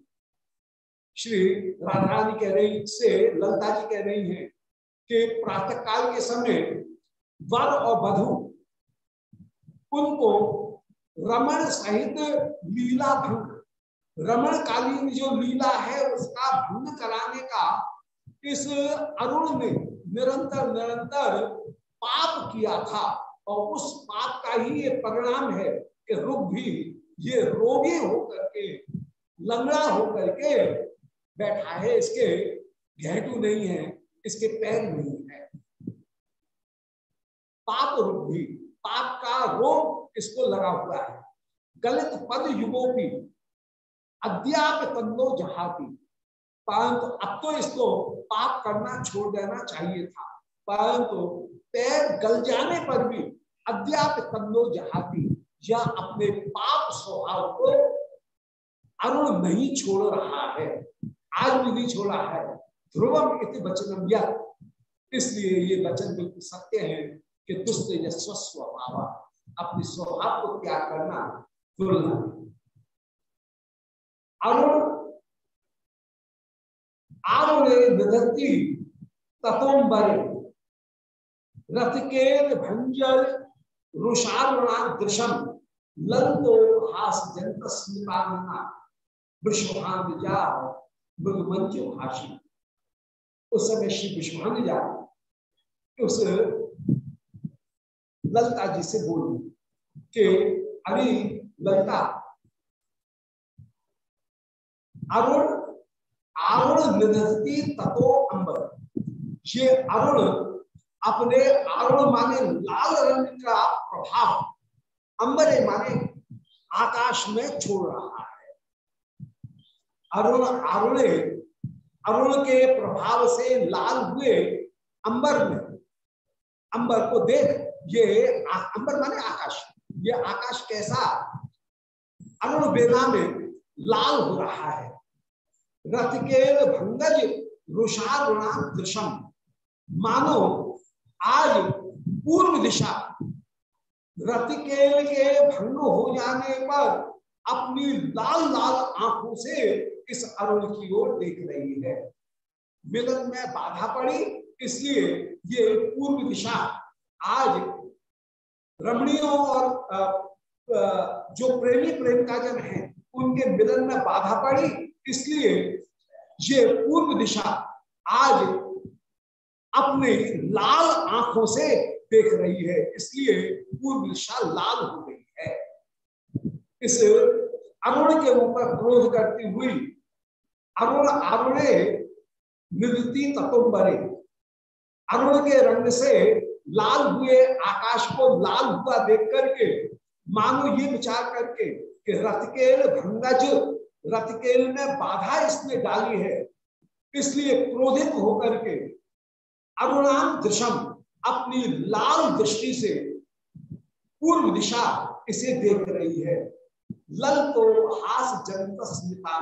श्री राधा रानी कह रही से ललता जी कह रही हैं कि प्रातः काल के समय वर और वधु उनको रमण सहित लीला भंग। रमण कालीन जो लीला है, उसका भंग कराने का इस अरुण ने निरंतर निरंतर पाप किया था। और उस पाप का ही ये परिणाम है कि रुक भी ये रोगी होकर के, लंगड़ा होकर के बैठा है। इसके घेटू नहीं है, इसके पैर नहीं है। पाप रुक भी पाप का रोग इसको लगा हुआ है? गलत पद युगों की अद्याप तंदो जहाती। परंतु अब तो इसको पाप करना छोड़ देना चाहिए था। परंतु पैर गल जाने पर भी अद्याप तंदो जहाती, या अपने पाप स्वभाव को अरुण नहीं छोड़ रहा है। आज भी नहीं छोड़ा है। ध्रुवम इति वचनम इसलिए ये वचन बिल्कुल सत्य है। कि दुष्ट स्वभाव अपने स्वभाव को त्याग करना दुर्लभ अरुण आरुणे निधत्ती ततोम्बरे भंजर लंतो हास, जंत उस समय श्री विश्वभान जा उस ललता जी से बोली कि, अरे, ललता, अरुण अरुण निधती ततो अंबर ये अरुण अपने अरुण माने लाल रंग का प्रभाव अंबरे माने आकाश में छोड़ रहा है। अरुण, अरुणे, अरुण के प्रभाव से लाल हुए अंबर में। अंबर को देख ये अंबर माने आकाश। ये आकाश कैसा? अरुण बेना में लाल हो रहा है। रथ के भंगज रुषारुणा दृशम मानो आज पूर्व दिशा। रतिकेल के भंग हो जाने पर अपनी लाल लाल आँखों से इस अरुण की ओर देख रही है। मिलन में बाधा पड़ी, इसलिए ये पूर्व दिशा आज रमणियों और जो प्रेमी प्रेमिका जन है, उनके मिलन में बाधा पड़ी, इसलिए ये पूर्व दिशा आज अपने लाल आँखों से देख रही है, इसलिए पूर्व दिशा लाल हो गई है। इस अरुण के ऊपर क्रोध करती हुई, अरुण अरुणे निवृत्ति तत्वरे अरुण के रंग से लाल हुए, आकाश को लाल हुआ देख करके मानो ये विचार करके कि रथकेल भंगज रथकेल में बाधा इसने डाली है। इसलिए क्रोधित होकर के अरुणाम दृशम अपनी लाल दृष्टि से पूर्व दिशा इसे देख रही है। लल तो हास जनता स्मिता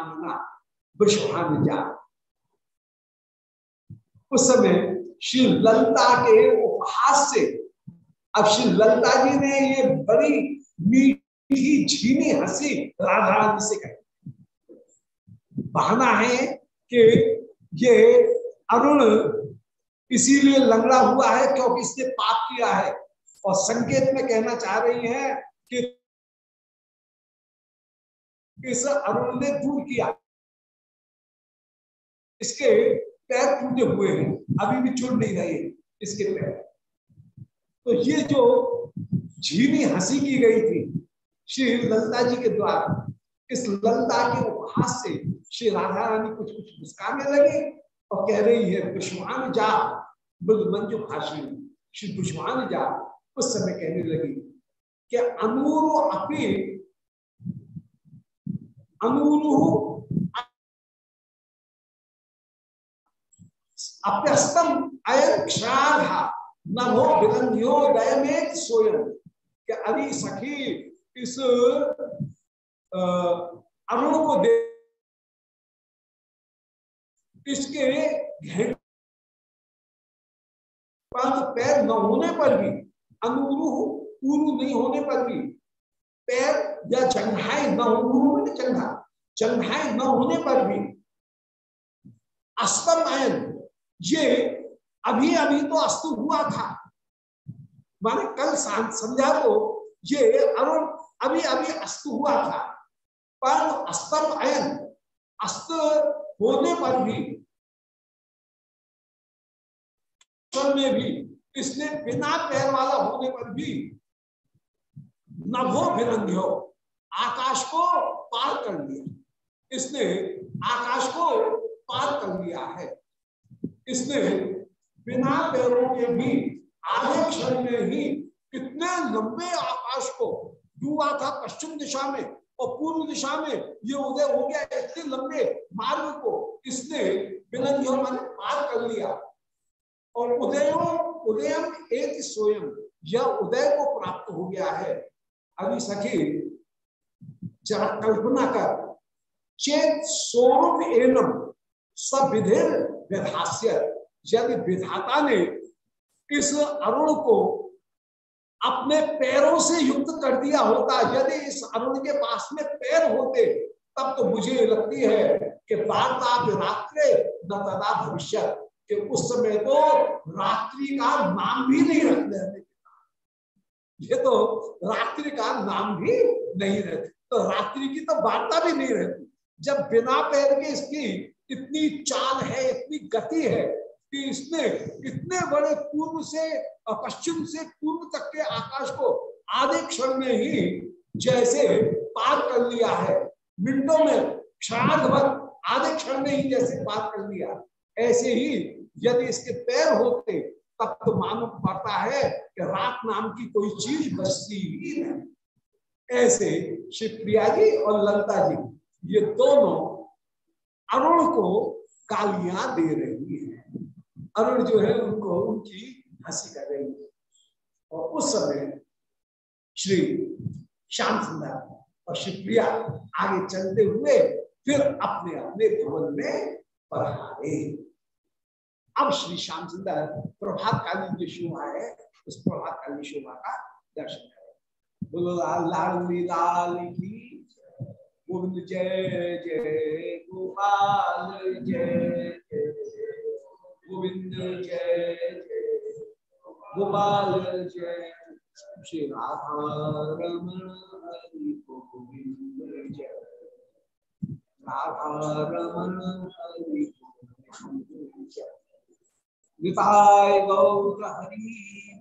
विश्वान उस समय श्री ललता के उपहास से। अब श्री ललता जी ने ये बड़ी मीठी, झीनी, हँसी राधा रानी से कही। बहाना है कि ये अरुण इसीलिए लंगड़ा हुआ है क्योंकि इसने पाप किया है। और संकेत में कहना चाह रही है कि इस अरुण ने दूर किया। इसके पैर टूटे हुए हैं। अभी भी छूट नहीं रहे इसके पैर। तो ये जो झीनी हँसी की गई थी श्री ललता जी के द्वारा, इस ललता के उपहास से श्री राधा रानी कुछ कुछ मुस्काने लगे और कह रही है, दुश्मान जा बुल मंजू भाषी। श्री दुश्मान जा, उस समय कहने लगी। कि अनूरु अपी अनूरु अप्यस्तम अयन क्षाधा नभो विरंध्यो दयमेत सोयम। कि अरे सखी इस अरुण को दे इसके पैर न होने पर भी अनुरू पूर्व नहीं होने पर भी, पैर या चंघाई न होने चंघा। चंघाई न होने पर भी, अस्तम आयन ये अभी अभी तो अस्तु हुआ था। माने कल संध्या को ये अरुण अभी अभी अस्त हुआ था। पर अस्तम अयन, अस्त होने पर भी में भी, इसने बिना पैर वाला होने पर भी नभो भिरंध्यो, आकाश को पार कर लिया। इसने आकाश को पार कर लिया है। इसने बिना पैरों के भी आधे क्षण में ही कितने लंबे आकाश को डूबा था पश्चिम दिशा में और पूर्व दिशा में ये उदय हो गया इतने लंबे मार्ग को इसने मैंने पार कर लिया? और उदयों, उदयम एक स्वयं, यह उदय को प्राप्त हो गया है। अभी सखी, जरा कल्पना कर। चेत स्वरूप एनम सब विधेर विधास्य यदि विधाता ने इस अरुण को अपने पैरों से युक्त कर दिया होता। यदि इस अरुण के पास में पैर होते, तब तो मुझे लगती है कि वार्ता रात्रि न तदा भविष्य, कि उस समय तो रात्रि का नाम भी नहीं रखते ये तो रात्रि का नाम भी नहीं रहती। तो रात्रि की तो वार्ता भी नहीं रहती। जब बिना पैर के इसकी इतनी चाल है, इतनी गति है कि इसने इतने बड़े पूर्व से पश्चिम से पूर्व तक के आकाश को आधे क्षण में ही जैसे पार कर लिया है। मिनटों में क्षणार्धवत आधे क्षण में ही जैसे पार कर लिया ऐसे ही यदि इसके पैर होते, तब तो मालूम पड़ता है कि रात नाम की कोई चीज़ बचती ही नहीं। ऐसे शिवप्रिया जी और ललता जी, ये दोनों अरुण को गालियाँ दे रही है। अरुण जो है उनको उनकी हँसी कर रही है। और उस समय श्री श्याम सुंदर और शिवप्रिया आगे चलते हुए फिर अपने अपने भवन में पढ़ाए अब श्री श्याम सुंदर प्रभात कालीन जो शोभा है, उस प्रभात कालीन शोभा का दर्शन करें। बोलो, लाल लाल की गोविंद जय जय, गोपाल, जय जय। गोविंद, जय जय। गोपाल, जय। श्री राधा रमण हरि गोविंद, जय। राधा रमण हरि गोविंद, जय। निताय गौर हरि